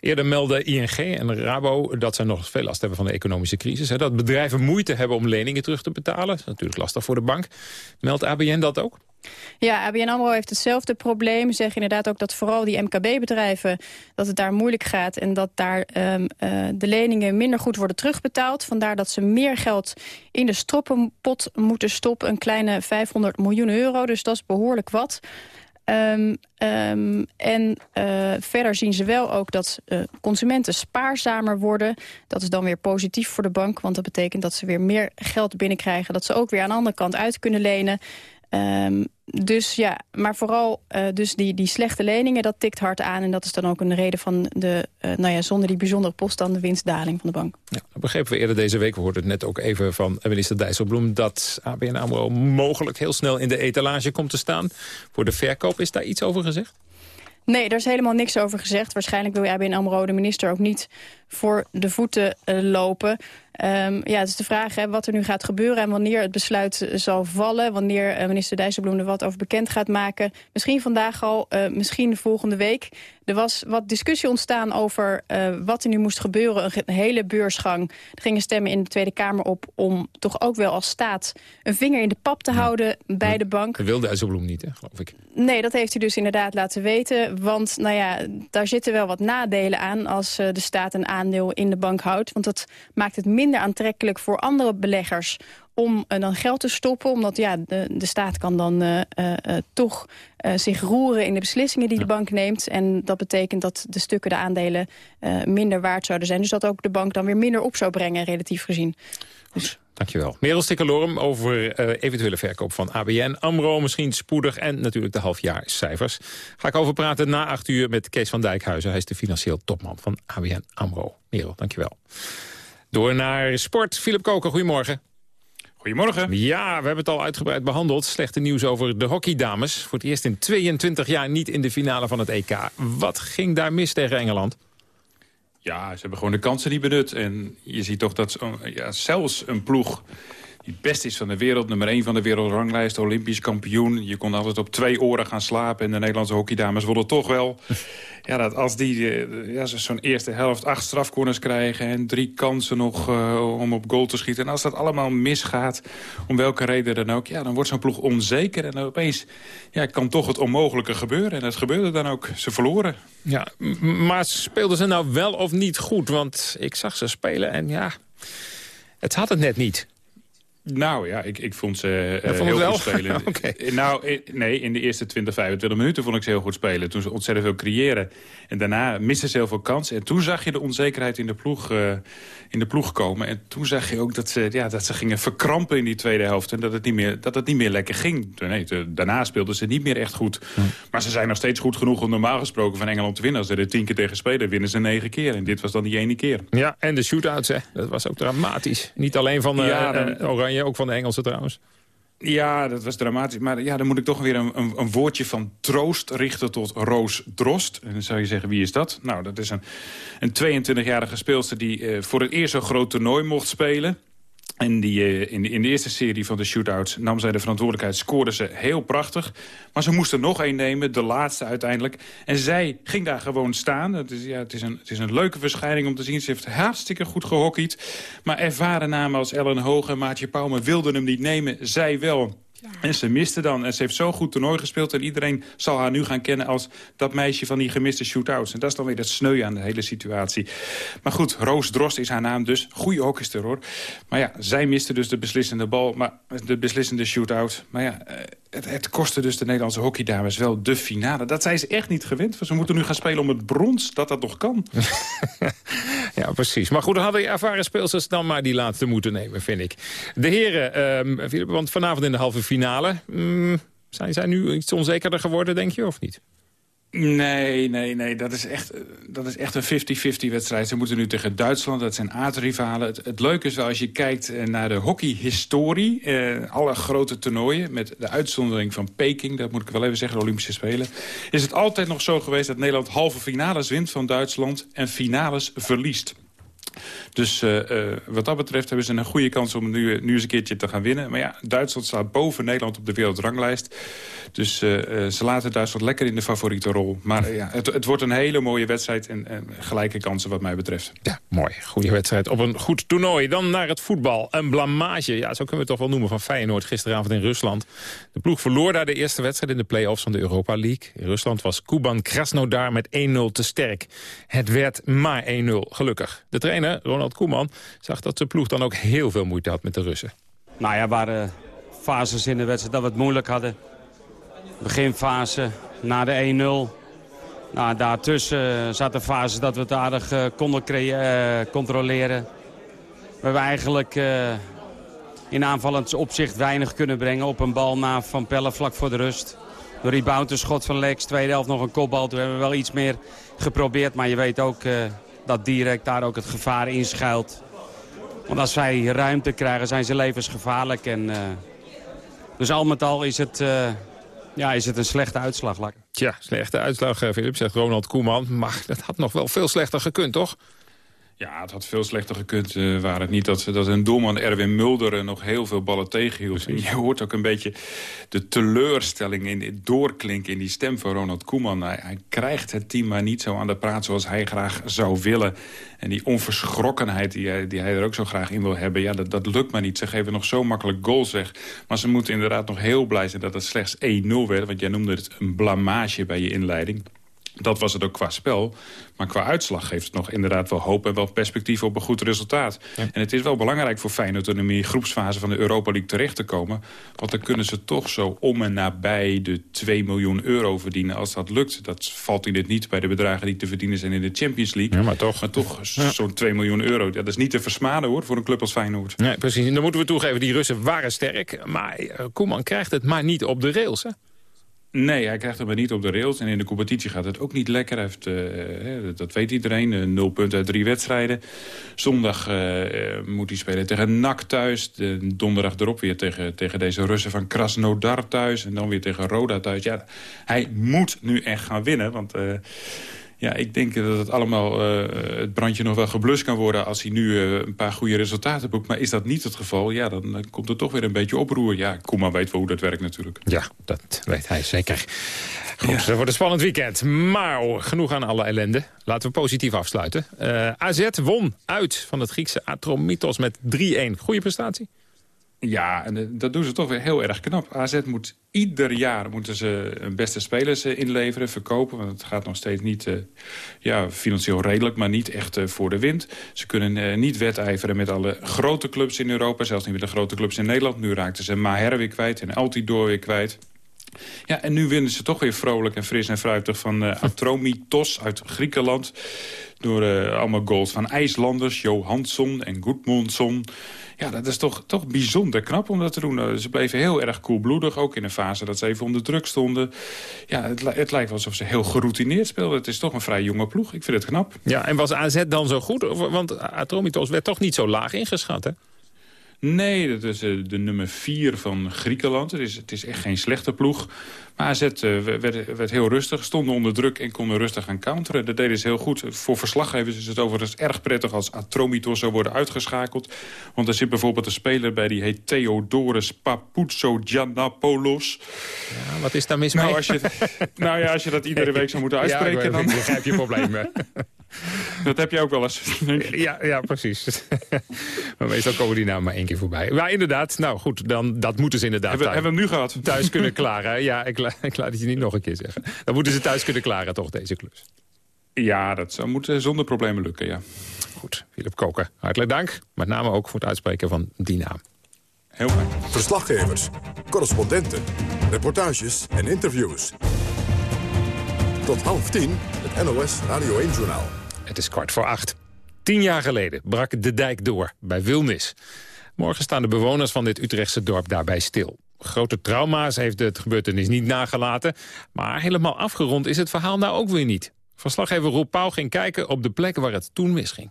Eerder meldden ING en Rabo dat zij nog veel last hebben van de economische crisis. Hè, dat bedrijven moeite hebben om leningen terug te betalen. Dat is natuurlijk lastig voor de bank. Meldt ABN dat ook? Ja, ABN AMRO heeft hetzelfde probleem. Ze zeggen inderdaad ook dat vooral die MKB-bedrijven... dat het daar moeilijk gaat en dat daar um, uh, de leningen minder goed worden terugbetaald. Vandaar dat ze meer geld in de stroppenpot moeten stoppen. Een kleine 500 miljoen euro, dus dat is behoorlijk wat. Um, um, en uh, verder zien ze wel ook dat uh, consumenten spaarzamer worden. Dat is dan weer positief voor de bank, want dat betekent dat ze weer meer geld binnenkrijgen. Dat ze ook weer aan de andere kant uit kunnen lenen. Um, dus ja, maar vooral uh, dus die, die slechte leningen, dat tikt hard aan. En dat is dan ook een reden van de, uh, nou ja, zonder die bijzondere post dan de winstdaling van de bank. Ja, dat begrepen we eerder deze week. We hoorden het net ook even van minister Dijsselbloem... dat ABN AMRO mogelijk heel snel in de etalage komt te staan. Voor de verkoop is daar iets over gezegd? Nee, daar is helemaal niks over gezegd. Waarschijnlijk wil ABN AMRO de minister ook niet voor de voeten uh, lopen. Um, ja, het is de vraag hè, wat er nu gaat gebeuren en wanneer het besluit zal vallen. Wanneer uh, minister Dijsselbloem er wat over bekend gaat maken. Misschien vandaag al, uh, misschien volgende week. Er was wat discussie ontstaan over uh, wat er nu moest gebeuren. Een hele beursgang. Er gingen stemmen in de Tweede Kamer op om toch ook wel als staat... een vinger in de pap te houden bij de bank. Dat wilde Dijsselbloem niet, hè, geloof ik. Nee, dat heeft hij dus inderdaad laten weten. Want nou ja, daar zitten wel wat nadelen aan als uh, de staat een aandeel in de bank houdt. Want dat maakt het minder aantrekkelijk voor andere beleggers om uh, dan geld te stoppen. Omdat ja, de, de staat kan dan uh, uh, toch zich roeren in de beslissingen die ja. de bank neemt. En dat betekent dat de stukken, de aandelen, minder waard zouden zijn. Dus dat ook de bank dan weer minder op zou brengen, relatief gezien. Dus... Dankjewel. Merel Stikkelorum over eventuele verkoop van ABN AMRO. Misschien spoedig en natuurlijk de halfjaarcijfers. Ga ik over praten na acht uur met Kees van Dijkhuizen. Hij is de financieel topman van ABN AMRO. Merel, dankjewel. Door naar sport. Philip Koker, goedemorgen. Goedemorgen. Ja, we hebben het al uitgebreid behandeld. Slechte nieuws over de hockeydames. Voor het eerst in 22 jaar niet in de finale van het EK. Wat ging daar mis tegen Engeland? Ja, ze hebben gewoon de kansen niet benut. En je ziet toch dat ja, zelfs een ploeg het beste is van de wereld... nummer 1 van de wereldranglijst, olympisch kampioen... je kon altijd op twee oren gaan slapen... en de Nederlandse hockeydames wilden toch wel... ja, dat als die ja, zo'n eerste helft acht strafcorners krijgen... en drie kansen nog uh, om op goal te schieten... en als dat allemaal misgaat, om welke reden dan ook... ja, dan wordt zo'n ploeg onzeker en opeens ja, kan toch het onmogelijke gebeuren. En dat gebeurde dan ook. Ze verloren. Ja, maar speelden ze nou wel of niet goed? Want ik zag ze spelen en ja, het had het net niet. Nou ja, ik, ik vond ze uh, vond heel wel? goed spelen. okay. Nou, nee, in de eerste 20, 25 minuten vond ik ze heel goed spelen. Toen ze ontzettend veel creëren. En daarna misten ze heel veel kansen. En toen zag je de onzekerheid in de ploeg, uh, in de ploeg komen. En toen zag je ook dat ze, ja, dat ze gingen verkrampen in die tweede helft. En dat het niet meer, dat het niet meer lekker ging. Nee, te, daarna speelden ze niet meer echt goed. Hm. Maar ze zijn nog steeds goed genoeg om normaal gesproken van Engeland te winnen. Als ze er tien keer tegen spelen, winnen ze negen keer. En dit was dan die ene keer. Ja, en de shootouts, hè. Dat was ook dramatisch. Niet alleen van uh, ja, dan, Oranje ook van de Engelsen trouwens. Ja, dat was dramatisch. Maar ja, dan moet ik toch weer een, een, een woordje van troost richten tot Roos Drost. En dan zou je zeggen, wie is dat? Nou, dat is een, een 22-jarige speelster die uh, voor het eerst zo'n groot toernooi mocht spelen. En die, eh, in, de, in de eerste serie van de shootouts nam zij de verantwoordelijkheid. Scoorde ze heel prachtig. Maar ze moesten nog één nemen, de laatste uiteindelijk. En zij ging daar gewoon staan. Het is, ja, het is, een, het is een leuke verschijning om te zien. Ze heeft hartstikke goed gehockeyd. Maar ervaren namen als Ellen Hoog en Maatje Pauwme wilden hem niet nemen. Zij wel. En ze miste dan. En ze heeft zo goed toernooi gespeeld. En iedereen zal haar nu gaan kennen als dat meisje van die gemiste shootouts. En dat is dan weer het sneu aan de hele situatie. Maar goed, Roos Drost is haar naam dus. Goeie hockeyster hoor. Maar ja, zij miste dus de beslissende bal. Maar de beslissende shootout. Maar ja, eh, het, het kostte dus de Nederlandse hockeydames wel de finale. Dat zijn ze echt niet gewend. Ze moeten nu gaan spelen om het brons, dat dat nog kan. Ja, precies. Maar goed, dan hadden ervaren speelsters dan maar die laatste moeten nemen, vind ik. De heren, um, want vanavond in de halve finale... Um, zijn zij nu iets onzekerder geworden, denk je, of niet? Nee, nee, nee. Dat is echt, dat is echt een 50-50 wedstrijd. Ze moeten nu tegen Duitsland. Dat zijn aardrivalen. Het, het leuke is wel als je kijkt eh, naar de hockeyhistorie. Eh, alle grote toernooien. Met de uitzondering van Peking. Dat moet ik wel even zeggen, de Olympische Spelen. Is het altijd nog zo geweest dat Nederland halve finales wint van Duitsland. En finales verliest. Dus uh, uh, wat dat betreft hebben ze een goede kans om nu, nu eens een keertje te gaan winnen. Maar ja, Duitsland staat boven Nederland op de wereldranglijst. Dus ze laten Duitsland lekker in de favoriete rol. Maar ja, het, het, wordt een hele mooie wedstrijd en, gelijke kansen wat mij betreft. Ja, mooi. Goede wedstrijd op een goed toernooi. Dan naar het voetbal. Een blamage, ja, zo kunnen we het toch wel noemen, van Feyenoord gisteravond in Rusland. De ploeg verloor daar de eerste wedstrijd in de play-offs van de Europa League. In Rusland was Kuban Krasnodar met 1-0 te sterk. Het werd maar 1-0, gelukkig. De Ronald Koeman, zag dat de ploeg dan ook heel veel moeite had met de Russen. Nou ja, er waren fases in de wedstrijd dat we het moeilijk hadden. Beginfase, na de 1-0. Nou, daartussen zaten fases dat we het aardig uh, konden uh, controleren. We hebben eigenlijk in aanvallend opzicht weinig kunnen brengen. Op een bal na Van Pelle vlak voor de rust. Door rebound een schot van Lex, tweede helft nog een kopbal. Toen hebben we wel iets meer geprobeerd. Maar je weet ook dat direct daar ook het gevaar in schuilt. Want als zij ruimte krijgen zijn ze levensgevaarlijk. En, uh, dus al met al is het, uh, ja, is het een slechte uitslag. Tja, slechte uitslag, eh, zegt Ronald Koeman. Maar dat had nog wel veel slechter gekund, toch? Ja, het had veel slechter gekund. Uh, waar het niet dat, dat een doelman Erwin Mulder nog heel veel ballen tegenhield. En je hoort ook een beetje de teleurstelling in, doorklinken in die stem van Ronald Koeman. Hij, hij, krijgt het team maar niet zo aan de praat zoals hij graag zou willen. En die onverschrokkenheid die hij, die hij er ook zo graag in wil hebben... ja, dat, dat lukt maar niet. Ze geven nog zo makkelijk goals weg. Maar ze moeten inderdaad nog heel blij zijn dat het slechts 1-0 werd. Want jij noemde het een blamage bij je inleiding. Dat was het ook qua spel. Maar qua uitslag geeft het nog inderdaad wel hoop... en wel perspectief op een goed resultaat. En het is wel belangrijk voor Feyenoord... om in die groepsfase van de Europa League terecht te komen. Want dan kunnen ze toch zo om en nabij de 2 miljoen euro verdienen... als dat lukt. Dat valt in dit niet bij de bedragen die te verdienen zijn in de Champions League. Ja, maar toch. Maar toch, zo'n 2 miljoen euro. Dat is niet te versmaden hoor, voor een club als Feyenoord. Nee, precies. En dan moeten we toegeven, die Russen waren sterk. Maar eh, Koeman krijgt het maar niet op de rails, hè? Nee, hij krijgt maar niet op de rails. En in de competitie gaat het ook niet lekker. Heeft, uh, dat weet iedereen, uh, nul punten uit drie wedstrijden. Zondag moet hij spelen tegen NAC thuis. De donderdag erop weer tegen, tegen deze Russen van Krasnodar thuis. En dan weer tegen Roda thuis. Ja, hij moet nu echt gaan winnen, want... Ja, ik denk dat het allemaal uh, het brandje nog wel geblust kan worden... als hij nu uh, een paar goede resultaten boekt. Maar is dat niet het geval, ja, dan uh, komt er toch weer een beetje oproer. Ja, Koeman weet wel hoe dat werkt natuurlijk. Ja, dat weet hij zeker. Goed, ja. dat wordt een spannend weekend. Maar oh, genoeg aan alle ellende. Laten we positief afsluiten. AZ won uit van het Griekse Atromitos met 3-1. Goede prestatie? Ja, en dat doen ze toch weer heel erg knap. AZ moet ieder jaar moeten ze hun beste spelers inleveren, verkopen. Want het gaat nog steeds niet uh, ja, financieel redelijk, maar niet echt uh, voor de wind. Ze kunnen uh, niet wedijveren met alle grote clubs in Europa. Zelfs niet met de grote clubs in Nederland. Nu raakten ze Maher weer kwijt en Altidor weer kwijt. Ja, en nu winnen ze toch weer vrolijk en fris en fruitig van Atromitos uit Griekenland. Door allemaal goals van IJslanders, Johansson en Goedmundsson. Ja, dat is toch, toch bijzonder knap om dat te doen. Ze bleven heel erg koelbloedig, ook in een fase dat ze even onder druk stonden. Ja, het, het lijkt alsof ze heel geroutineerd speelden. Het is toch een vrij jonge ploeg. Ik vind het knap. Ja, en was AZ dan zo goed? Want Atromitos werd toch niet zo laag ingeschat, hè? Nee, dat is eh, de nummer 4 van Griekenland. Het is, het is echt geen slechte ploeg. Maar AZ uh, werd, werd, heel rustig, stonden onder druk en konden rustig gaan counteren. Dat deden ze heel goed. Voor verslaggevers is het overigens erg prettig als Atromitos zou worden uitgeschakeld. Want er zit bijvoorbeeld een speler bij die heet Theodoros Papoutso-Giannopoulos. Ja, wat is daar mis mee? Nou, als je, nou ja, als je dat iedere week zou moeten uitspreken... Ja, dan begrijp je problemen. Dat heb je ook wel eens. Ja, ja precies. maar meestal komen die nou maar één keer voorbij. Maar inderdaad, nou goed, dan, dat moeten ze inderdaad hebben, thuis, hebben we hem nu gehad? thuis kunnen klaren. Ja, ik, la, ik laat het je niet nog een keer zeggen. Dan moeten ze thuis kunnen klaren, toch, deze klus. Ja, dat zou moeten zonder problemen lukken, ja. Goed, Philip Koken, hartelijk dank. Met name ook voor het uitspreken van die naam. Heel fijn. Verslaggevers, correspondenten, reportages en interviews. Tot half tien, NOS Radio 1-journaal. Het is kwart voor acht. Tien jaar geleden brak de dijk door bij Wilnis. Morgen staan de bewoners van dit Utrechtse dorp daarbij stil. Grote trauma's heeft het gebeurtenis niet nagelaten... maar helemaal afgerond is het verhaal nou ook weer niet. Verslaggever Roel Pauw ging kijken op de plek waar het toen misging.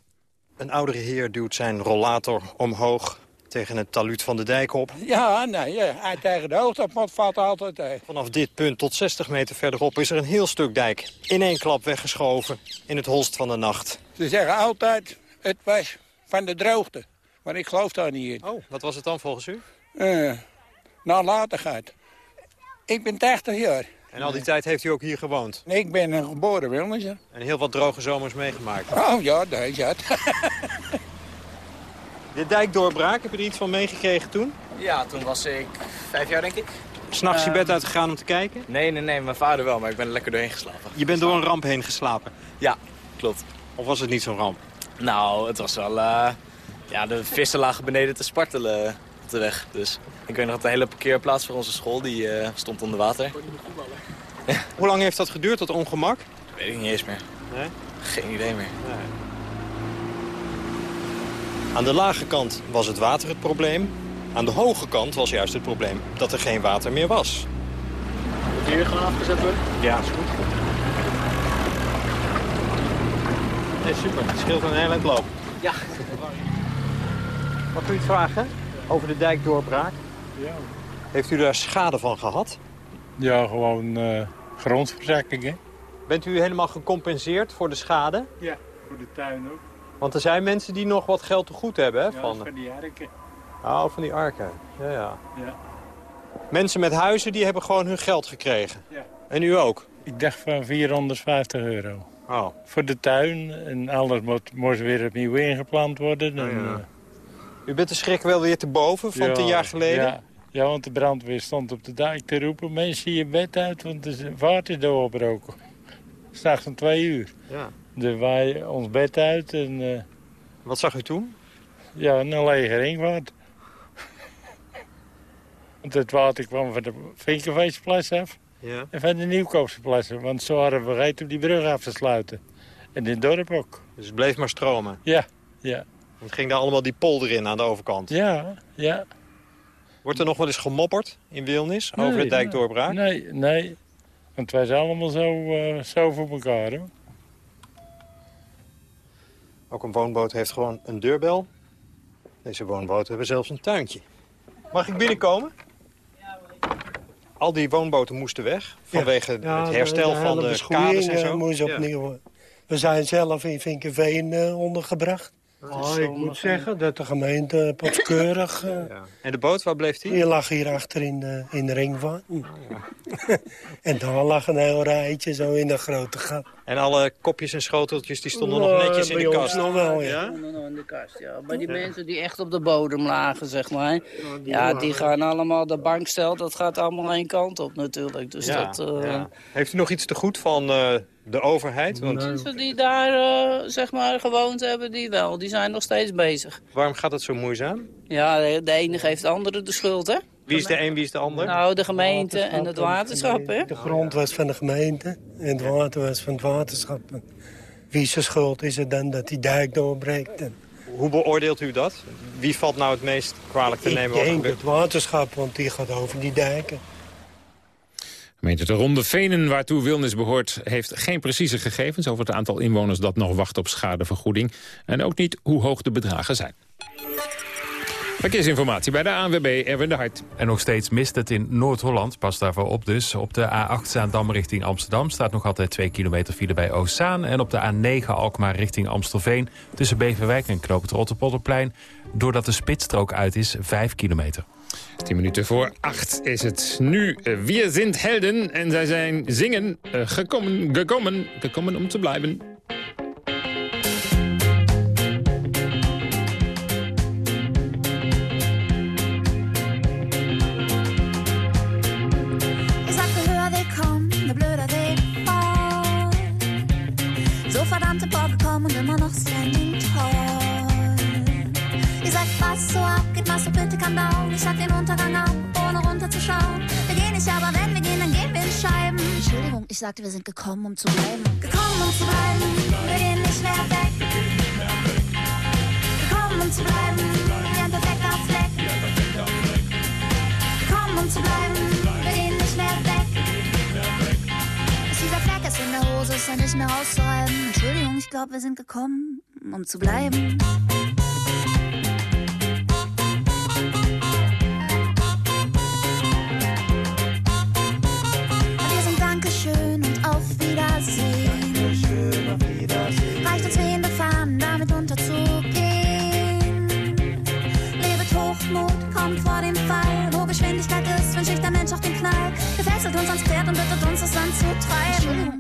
Een oudere heer duwt zijn rollator omhoog tegen het taluut van de dijk op. Ja, nee, ja, tegen de hoogtepot valt altijd tegen. Vanaf dit punt tot 60 meter verderop is er een heel stuk dijk in één klap weggeschoven in het holst van de nacht. Ze zeggen altijd, het was van de droogte. Maar ik geloof daar niet in. Oh, wat was het dan volgens u? Uh, nalatigheid. Ik ben 80 jaar. En al die tijd heeft u ook hier gewoond? Ik ben een geboren Wilniser. En heel wat droge zomers meegemaakt? Oh ja, dat is het. De dijkdoorbraak, heb je er iets van meegekregen toen? Ja, toen was ik vijf jaar, denk ik. S'nachts je bed uitgegaan om te kijken? Nee, nee, nee, mijn vader wel, maar ik ben er lekker doorheen geslapen. Je bent door een ramp heen geslapen? Ja, klopt. Of was het niet zo'n ramp? Nou, het was wel... Uh, ja, de vissen lagen beneden te spartelen op de weg. Dus ik weet nog dat de hele parkeerplaats voor onze school, die uh, stond onder water. Hoe lang heeft dat geduurd, dat ongemak? Weet ik niet eens meer. Nee? Geen idee meer. Nee. Aan de lage kant was het water het probleem. Aan de hoge kant was juist het probleem dat er geen water meer was. Moet hier gewoon afgezet worden? Ja, is goed. Nee, super. Het scheelt een heel eind loop. Ja. Mag u iets vragen over de dijkdoorbraak? Ja. Heeft u daar schade van gehad? Ja, gewoon uh, grondverzakkingen. Bent u helemaal gecompenseerd voor de schade? Ja, voor de tuin ook. Want er zijn mensen die nog wat geld te goed hebben, hè? Ja, van, van die arken. Oh, van die arken. Ja, ja. Ja. Mensen met huizen die hebben gewoon hun geld gekregen. Ja. En u ook? Ik dacht van 450 euro. Oh. Voor de tuin en alles moet, moest weer opnieuw ingeplant worden. En, Oh, ja. eh, U bent de schrik wel weer te boven van ja, tien jaar geleden? Ja, ja, want de brandweer stond op de dijk te roepen... mensen je bed uit, want de vaart is doorgebroken. S'nachts om twee uur. Ja. Dus wij ons bed uit en... eh, Wat zag u toen? ja, een lege ringvaart. want het water kwam van de Vinkenfeestplas af Ja. en van de Nieuwkoopse Want zo hadden we vergeten om die brug af te sluiten. En in het dorp ook. Dus het bleef maar stromen. Ja, ja. Het ging daar allemaal die polder in aan de overkant. Ja, ja. Wordt er nog wel eens gemopperd in Wilnis over Nee, de dijkdoorbraak? Nee, nee. Want wij zijn allemaal zo, eh, zo voor elkaar, hoor. Ook een woonboot heeft gewoon een deurbel. Deze woonboten hebben zelfs een tuintje. Mag ik binnenkomen? Al die woonboten moesten weg vanwege het herstel van de, kades en zo. moest Ja. opnieuw. We zijn zelf in Vinkenveen eh, ondergebracht. Oh, ik moet zeggen dat de gemeente pas keurig... eh, En de boot, waar bleef die? Die lag hier achter in de, in de ringvaart. en daar lag een heel rijtje zo in een grote gat. En alle kopjes en schoteltjes die stonden nog netjes in de kast. nog wel, ja. ja? In de kast, ja. Maar die mensen die echt op de bodem lagen, zeg maar. Ja, die gaan allemaal, de bankstel, dat gaat allemaal één kant op natuurlijk. Dus Ja, dat... eh, ja. Heeft u nog iets te goed van eh, de overheid? Want Mensen die daar, eh, zeg maar, gewoond hebben, die wel. Die zijn nog steeds bezig. waarom gaat het zo moeizaam? Ja, de, de ene geeft de andere de schuld, hè? Wie is de een, wie is de ander? Nou, de gemeente en het waterschap, hè? De grond was van de gemeente en het water was van het waterschap. Wie zijn schuld is het dan dat die dijk doorbreekt? En Hoe beoordeelt u dat? Wie valt nou het meest kwalijk te ik nemen? er denk het waterschap, want die gaat over die dijken. Gemeente de Ronde Venen, waartoe Wilnis behoort... heeft geen precieze gegevens over het aantal inwoners... dat nog wacht op schadevergoeding. En ook niet hoe hoog de bedragen zijn. Verkeersinformatie bij de ANWB Erwin de Hart. En nog steeds mist het in Noord-Holland. Pas daarvoor op dus. Op de A8 Zaandam richting Amsterdam staat nog altijd 2 kilometer file bij Oostzaan. En op de A9 Alkmaar richting Amstelveen tussen Beverwijk en Knoop het Rotterpolderplein. Doordat de spitsstrook uit is, 5 kilometer. 10 minuten voor 8 is het nu. Uh, Wir sind Helden en zij zijn zingen uh, gekomen, gekomen, gekomen om te blijven. Bitte kann dauern. Ich sag den Untergang ab, ohne runterzuschauen. Wir gehen nicht, aber wenn wir gehen, dann gehen wir in Scheiben. Entschuldigung, ich sagte, wir sind gekommen, um zu bleiben. Gekommen, um zu bleiben, wir gehen nicht mehr weg. Gekommen, um zu bleiben, wie ein perfekter Fleck. Gekommen, um zu bleiben, wir gehen nicht mehr weg. Ist dieser Fleck ist in der Hose, ist er nicht mehr auszureiben. Entschuldigung, ich glaube, wir sind gekommen, um zu bleiben.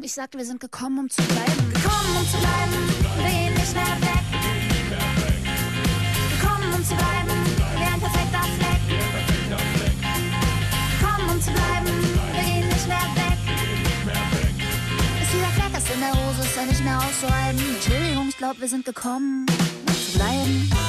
Ich sagte, wir sind gekommen, um zu bleiben. Gekommen, um zu bleiben, gehen nicht mehr weg. Gekommen, um zu bleiben, wie ein perfekter Fleck. Gekommen, um zu bleiben, gehen nicht mehr weg. Ist dieser Fleck ist in der Hose, ist er nicht mehr auszureiben. Entschuldigung, ich glaube, wir sind gekommen, um zu bleiben.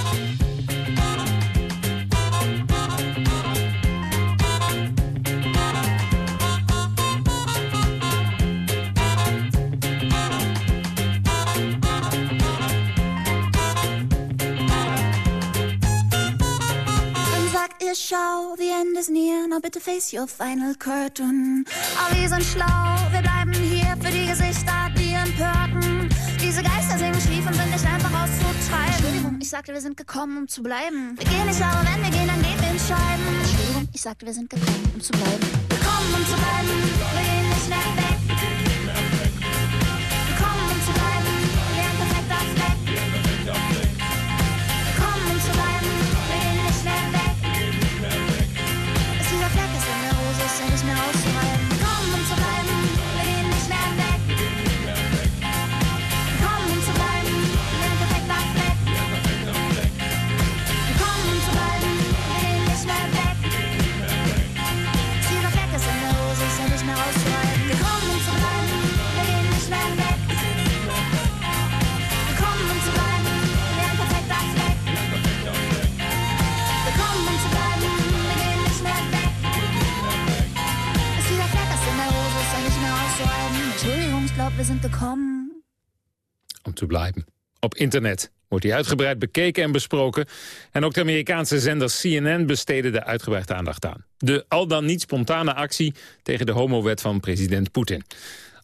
Schau, the end is near, now bitte face your final curtain. Aber wir sind schlau, wir bleiben hier für die Gesichter, die empörten. Diese Geister singen schief und sind nicht einfach auszutreiben. Entschuldigung, ich sagte, wir sind gekommen, um zu bleiben. Wir gehen nicht, aber wenn wir gehen, dann gehen wir in Scheiben. Entschuldigung, ich sagte, wir sind gekommen, um zu bleiben. Gekommen, um zu bleiben, wir gehen nicht mehr weg. Sind gekommen. om te blijven. Op internet wordt hij uitgebreid bekeken en besproken. En ook de Amerikaanse zender CNN besteedde de uitgebreid aandacht aan. De al dan niet spontane actie tegen de homowet van president Poetin.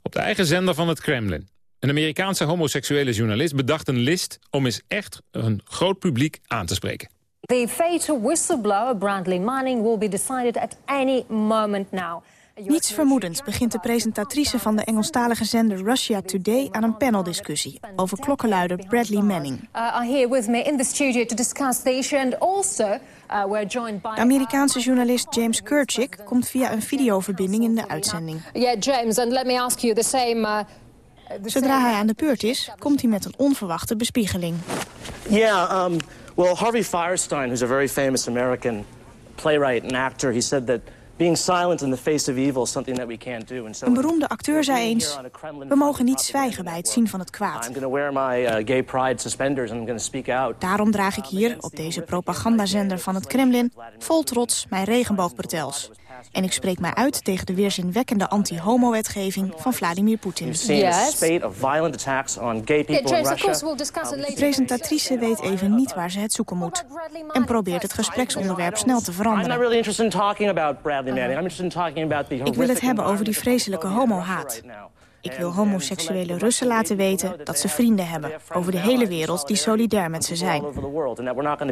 Op de eigen zender van het Kremlin. Een Amerikaanse homoseksuele journalist bedacht een list... om eens echt een groot publiek aan te spreken. The fate of whistleblower Bradley Manning will be decided at any moment now. Niets vermoedends begint de presentatrice van de Engelstalige zender Russia Today aan een paneldiscussie over klokkenluider Bradley Manning. Uh, uh. De Amerikaanse journalist James Kirchick komt via een videoverbinding in de uitzending. Yeah, James, and let me ask you the same... The Zodra hij aan de beurt is, komt hij met een onverwachte bespiegeling. Yeah, um, well, Harvey Firestein, who's a very famous American playwright and actor, he said that being silent in the face of evil is something that we can't do. And so Een beroemde acteur zei eens, we mogen niet zwijgen bij het zien van het kwaad. I'm going to wear my gay pride suspenders and I'm going to speak out. Daarom draag ik hier, op deze propagandazender van het Kremlin, vol trots mijn regenboogbretels. En ik spreek mij uit tegen de weerzinwekkende anti-homo-wetgeving van Vladimir Poetin. De presentatrice weet even niet waar ze het zoeken moet. En probeert het gespreksonderwerp snel te veranderen. Ik wil het hebben over die vreselijke homo-haat. Ik wil homoseksuele Russen laten weten dat ze vrienden hebben over de hele wereld die solidair met ze zijn.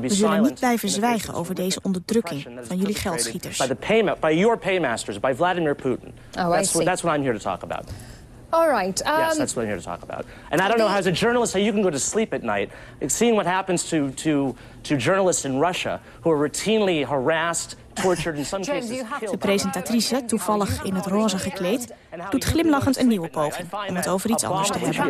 We zullen niet blijven zwijgen over deze onderdrukking van jullie geldschieters. By, the pay, by your paymasters, by Vladimir Putin. Oh, I that's, see. that's what I'm here to talk about. All right. Um, yes, that's what I'm here to talk about. And I don't know how, as a journalist, how you can go to sleep at night, seeing what happens to, to, to journalists in Russia who are routinely harassed, De presentatrice, toevallig in het roze gekleed, doet glimlachend een nieuwe poging om het over iets anders te hebben.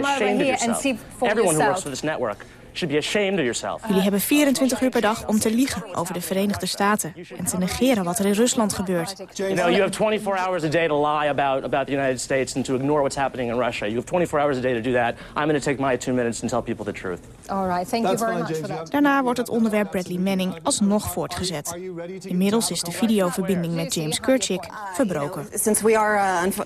Ashamed of yourself. Should be ashamed of. Jullie hebben 24 uur per dag om te liegen over de Verenigde Staten en te negeren wat er in Rusland gebeurt. You know, you have 24 hours a day to lie about, about the United States and to ignore what's happening in Russia. You have 24 hours a day to do that. I'm going to take my two minutes and tell people the truth. all right. Thank you very much for that. Daarna wordt het onderwerp Bradley Manning alsnog voortgezet. Inmiddels is de videoverbinding met James Kirchick verbroken. Since we are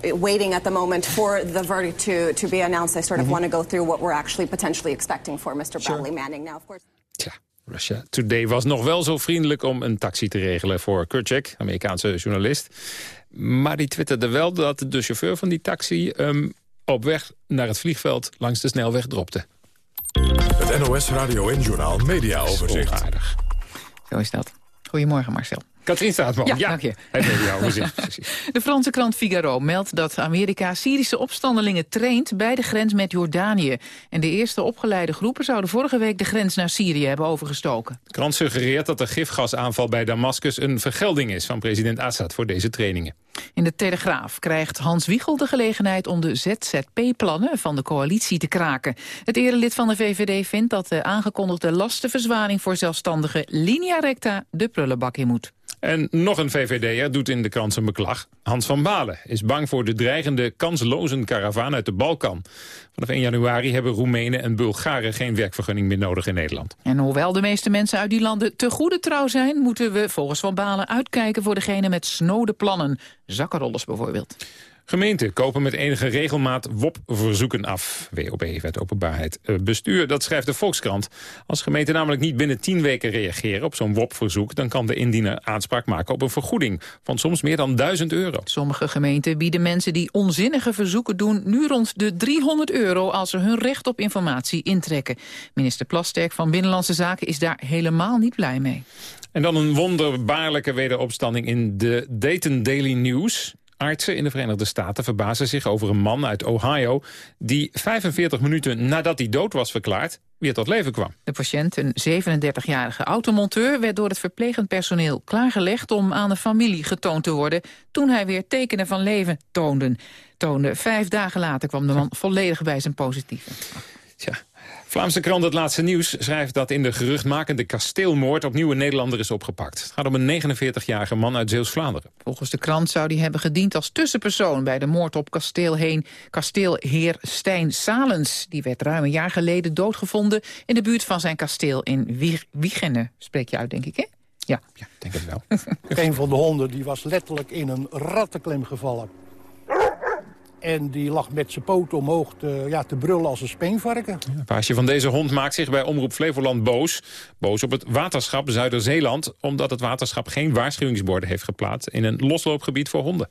uh, waiting at the moment for the verdict to, to be announced, I sort of Mhm. want to go through what we're actually potentially expecting for Mr. Bradley Manning. Now, of course. Tja, Russia Today was nog wel zo vriendelijk om een taxi te regelen voor Kurczak, Amerikaanse journalist. Maar die twitterde wel dat de chauffeur van die taxi hem op weg naar het vliegveld langs de snelweg dropte. Het NOS Radio en Journaal Media Overzicht. Zo is dat. Goedemorgen Marcel. Katrien Staatman, Ja, ja, dank je. De Franse krant Figaro meldt dat Amerika Syrische opstandelingen traint bij de grens met Jordanië. En de eerste opgeleide groepen zouden vorige week de grens naar Syrië hebben overgestoken. De krant suggereert dat de gifgasaanval bij Damascus een vergelding is van president Assad voor deze trainingen. In de Telegraaf krijgt Hans Wiegel de gelegenheid om de ZZP-plannen van de coalitie te kraken. Het erelid van de VVD vindt dat de aangekondigde lastenverzwaring voor zelfstandigen linea recta de prullenbak in moet. En nog een VVD'er doet in de krant beklag. Hans van Balen is bang voor de dreigende kanslozen karavaan uit de Balkan. Vanaf 1 januari hebben Roemenen en Bulgaren geen werkvergunning meer nodig in Nederland. En hoewel de meeste mensen uit die landen te goede trouw zijn... moeten we volgens Van Balen uitkijken voor degene met snode plannen. Zakkenrollers bijvoorbeeld. Gemeenten kopen met enige regelmaat WOP-verzoeken af. WOP, Wet Openbaarheid. Eh, Bestuur, dat schrijft de Volkskrant. Als gemeenten namelijk niet binnen 10 weken reageren op zo'n WOP-verzoek... dan kan de indiener aanspraak maken op een vergoeding van soms meer dan 1000 euro. Sommige gemeenten bieden mensen die onzinnige verzoeken doen... nu rond de 300 euro als ze hun recht op informatie intrekken. Minister Plasterk van Binnenlandse Zaken is daar helemaal niet blij mee. En dan een wonderbaarlijke wederopstanding in de Dayton Daily News. Artsen in de Verenigde Staten verbazen zich over een man uit Ohio... die 45 minuten nadat hij dood was verklaard weer tot leven kwam. De patiënt, een 37-jarige automonteur... werd door het verplegend personeel klaargelegd om aan de familie getoond te worden... toen hij weer tekenen van leven toonde. toonde. Vijf dagen later kwam de man volledig bij zijn positieve. Tja. Vlaamse krant Het Laatste Nieuws schrijft dat in de geruchtmakende kasteelmoord opnieuw een Nederlander is opgepakt. Het gaat om een 49-jarige man uit Zeeuws-Vlaanderen. Volgens de krant zou die hebben gediend als tussenpersoon bij de moord op kasteelheen, kasteelheer Stijn Salens. Die werd ruim een jaar geleden doodgevonden in de buurt van zijn kasteel in Wie- Wiegene. Spreek je uit, denk ik, hè? Ja. ja denk het wel. Een van de honden die was letterlijk in een rattenklem gevallen. En die lag met zijn poten omhoog te, ja, te brullen als een speenvarken. Een paasje van deze hond maakt zich bij Omroep Flevoland boos. Boos op het waterschap Zuiderzeeland... omdat het waterschap geen waarschuwingsborden heeft geplaatst... in een losloopgebied voor honden.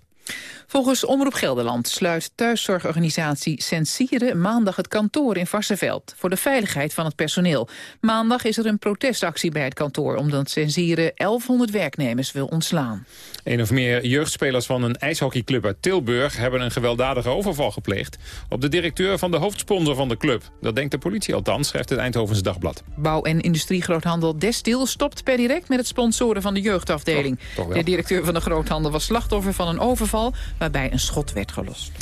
Volgens Omroep Gelderland sluit thuiszorgorganisatie Sensieren maandag het kantoor in Varsenveld voor de veiligheid van het personeel. Maandag is er een protestactie bij het kantoor omdat Sensieren 1100 werknemers wil ontslaan. Een of meer jeugdspelers van een ijshockeyclub uit Tilburg... hebben een gewelddadige overval gepleegd... op de directeur van de hoofdsponsor van de club. Dat denkt de politie althans, schrijft het Eindhovens Dagblad. Bouw- en industriegroothandel Destil stopt per direct met het sponsoren van de jeugdafdeling. De directeur van de groothandel was slachtoffer van een overval waarbij een schot werd gelost.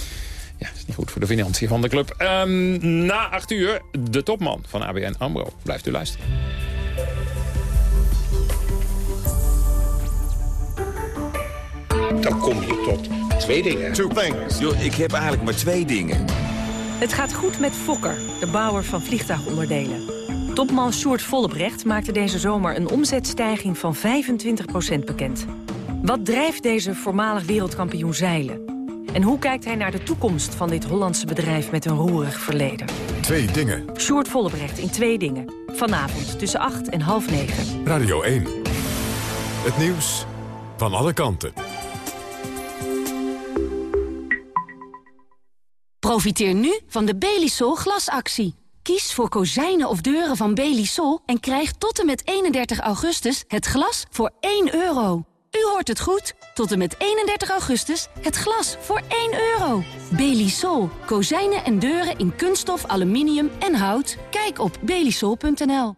Ja, is niet goed voor de financiën van de club. Ehm, na acht uur, de topman van ABN AMRO. Blijft u luisteren. Dan kom je tot twee dingen. Two things. Yo, ik heb eigenlijk maar twee dingen. Het gaat goed met Fokker, de bouwer van vliegtuigonderdelen. Topman Sjoerd Vollebrecht maakte deze zomer een omzetstijging van 25% bekend. Wat drijft deze voormalig wereldkampioen zeilen? En hoe kijkt hij naar de toekomst van dit Hollandse bedrijf met een roerig verleden? Twee dingen. Sjoerd Vollebrecht in twee dingen. Vanavond tussen 8 en half 9. Radio 1. Het nieuws van alle kanten. Profiteer nu van de Belisol glasactie. Kies voor kozijnen of deuren van Belisol en krijg tot en met 31 augustus het glas voor 1 euro. U hoort het goed. Tot en met 31 augustus het glas voor 1 euro. Belisol. Kozijnen en deuren in kunststof, aluminium en hout. Kijk op belisol.nl.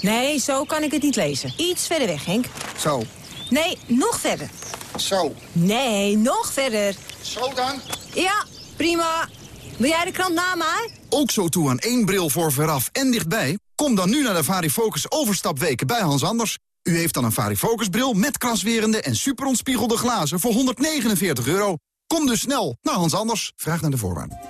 Nee, zo kan ik het niet lezen. Iets verder weg, Henk. Zo. Nee, nog verder. Zo. Nee, nog verder. Zo dan? Ja, prima. Wil jij de krant na mij? Ook zo toe aan één bril voor veraf en dichtbij? Kom dan nu naar de Varifocus overstapweken bij Hans Anders. U heeft dan een Varifocus bril met kraswerende en superontspiegelde glazen voor 149 euro. Kom dus snel naar Hans Anders. Vraag naar de voorwaarden.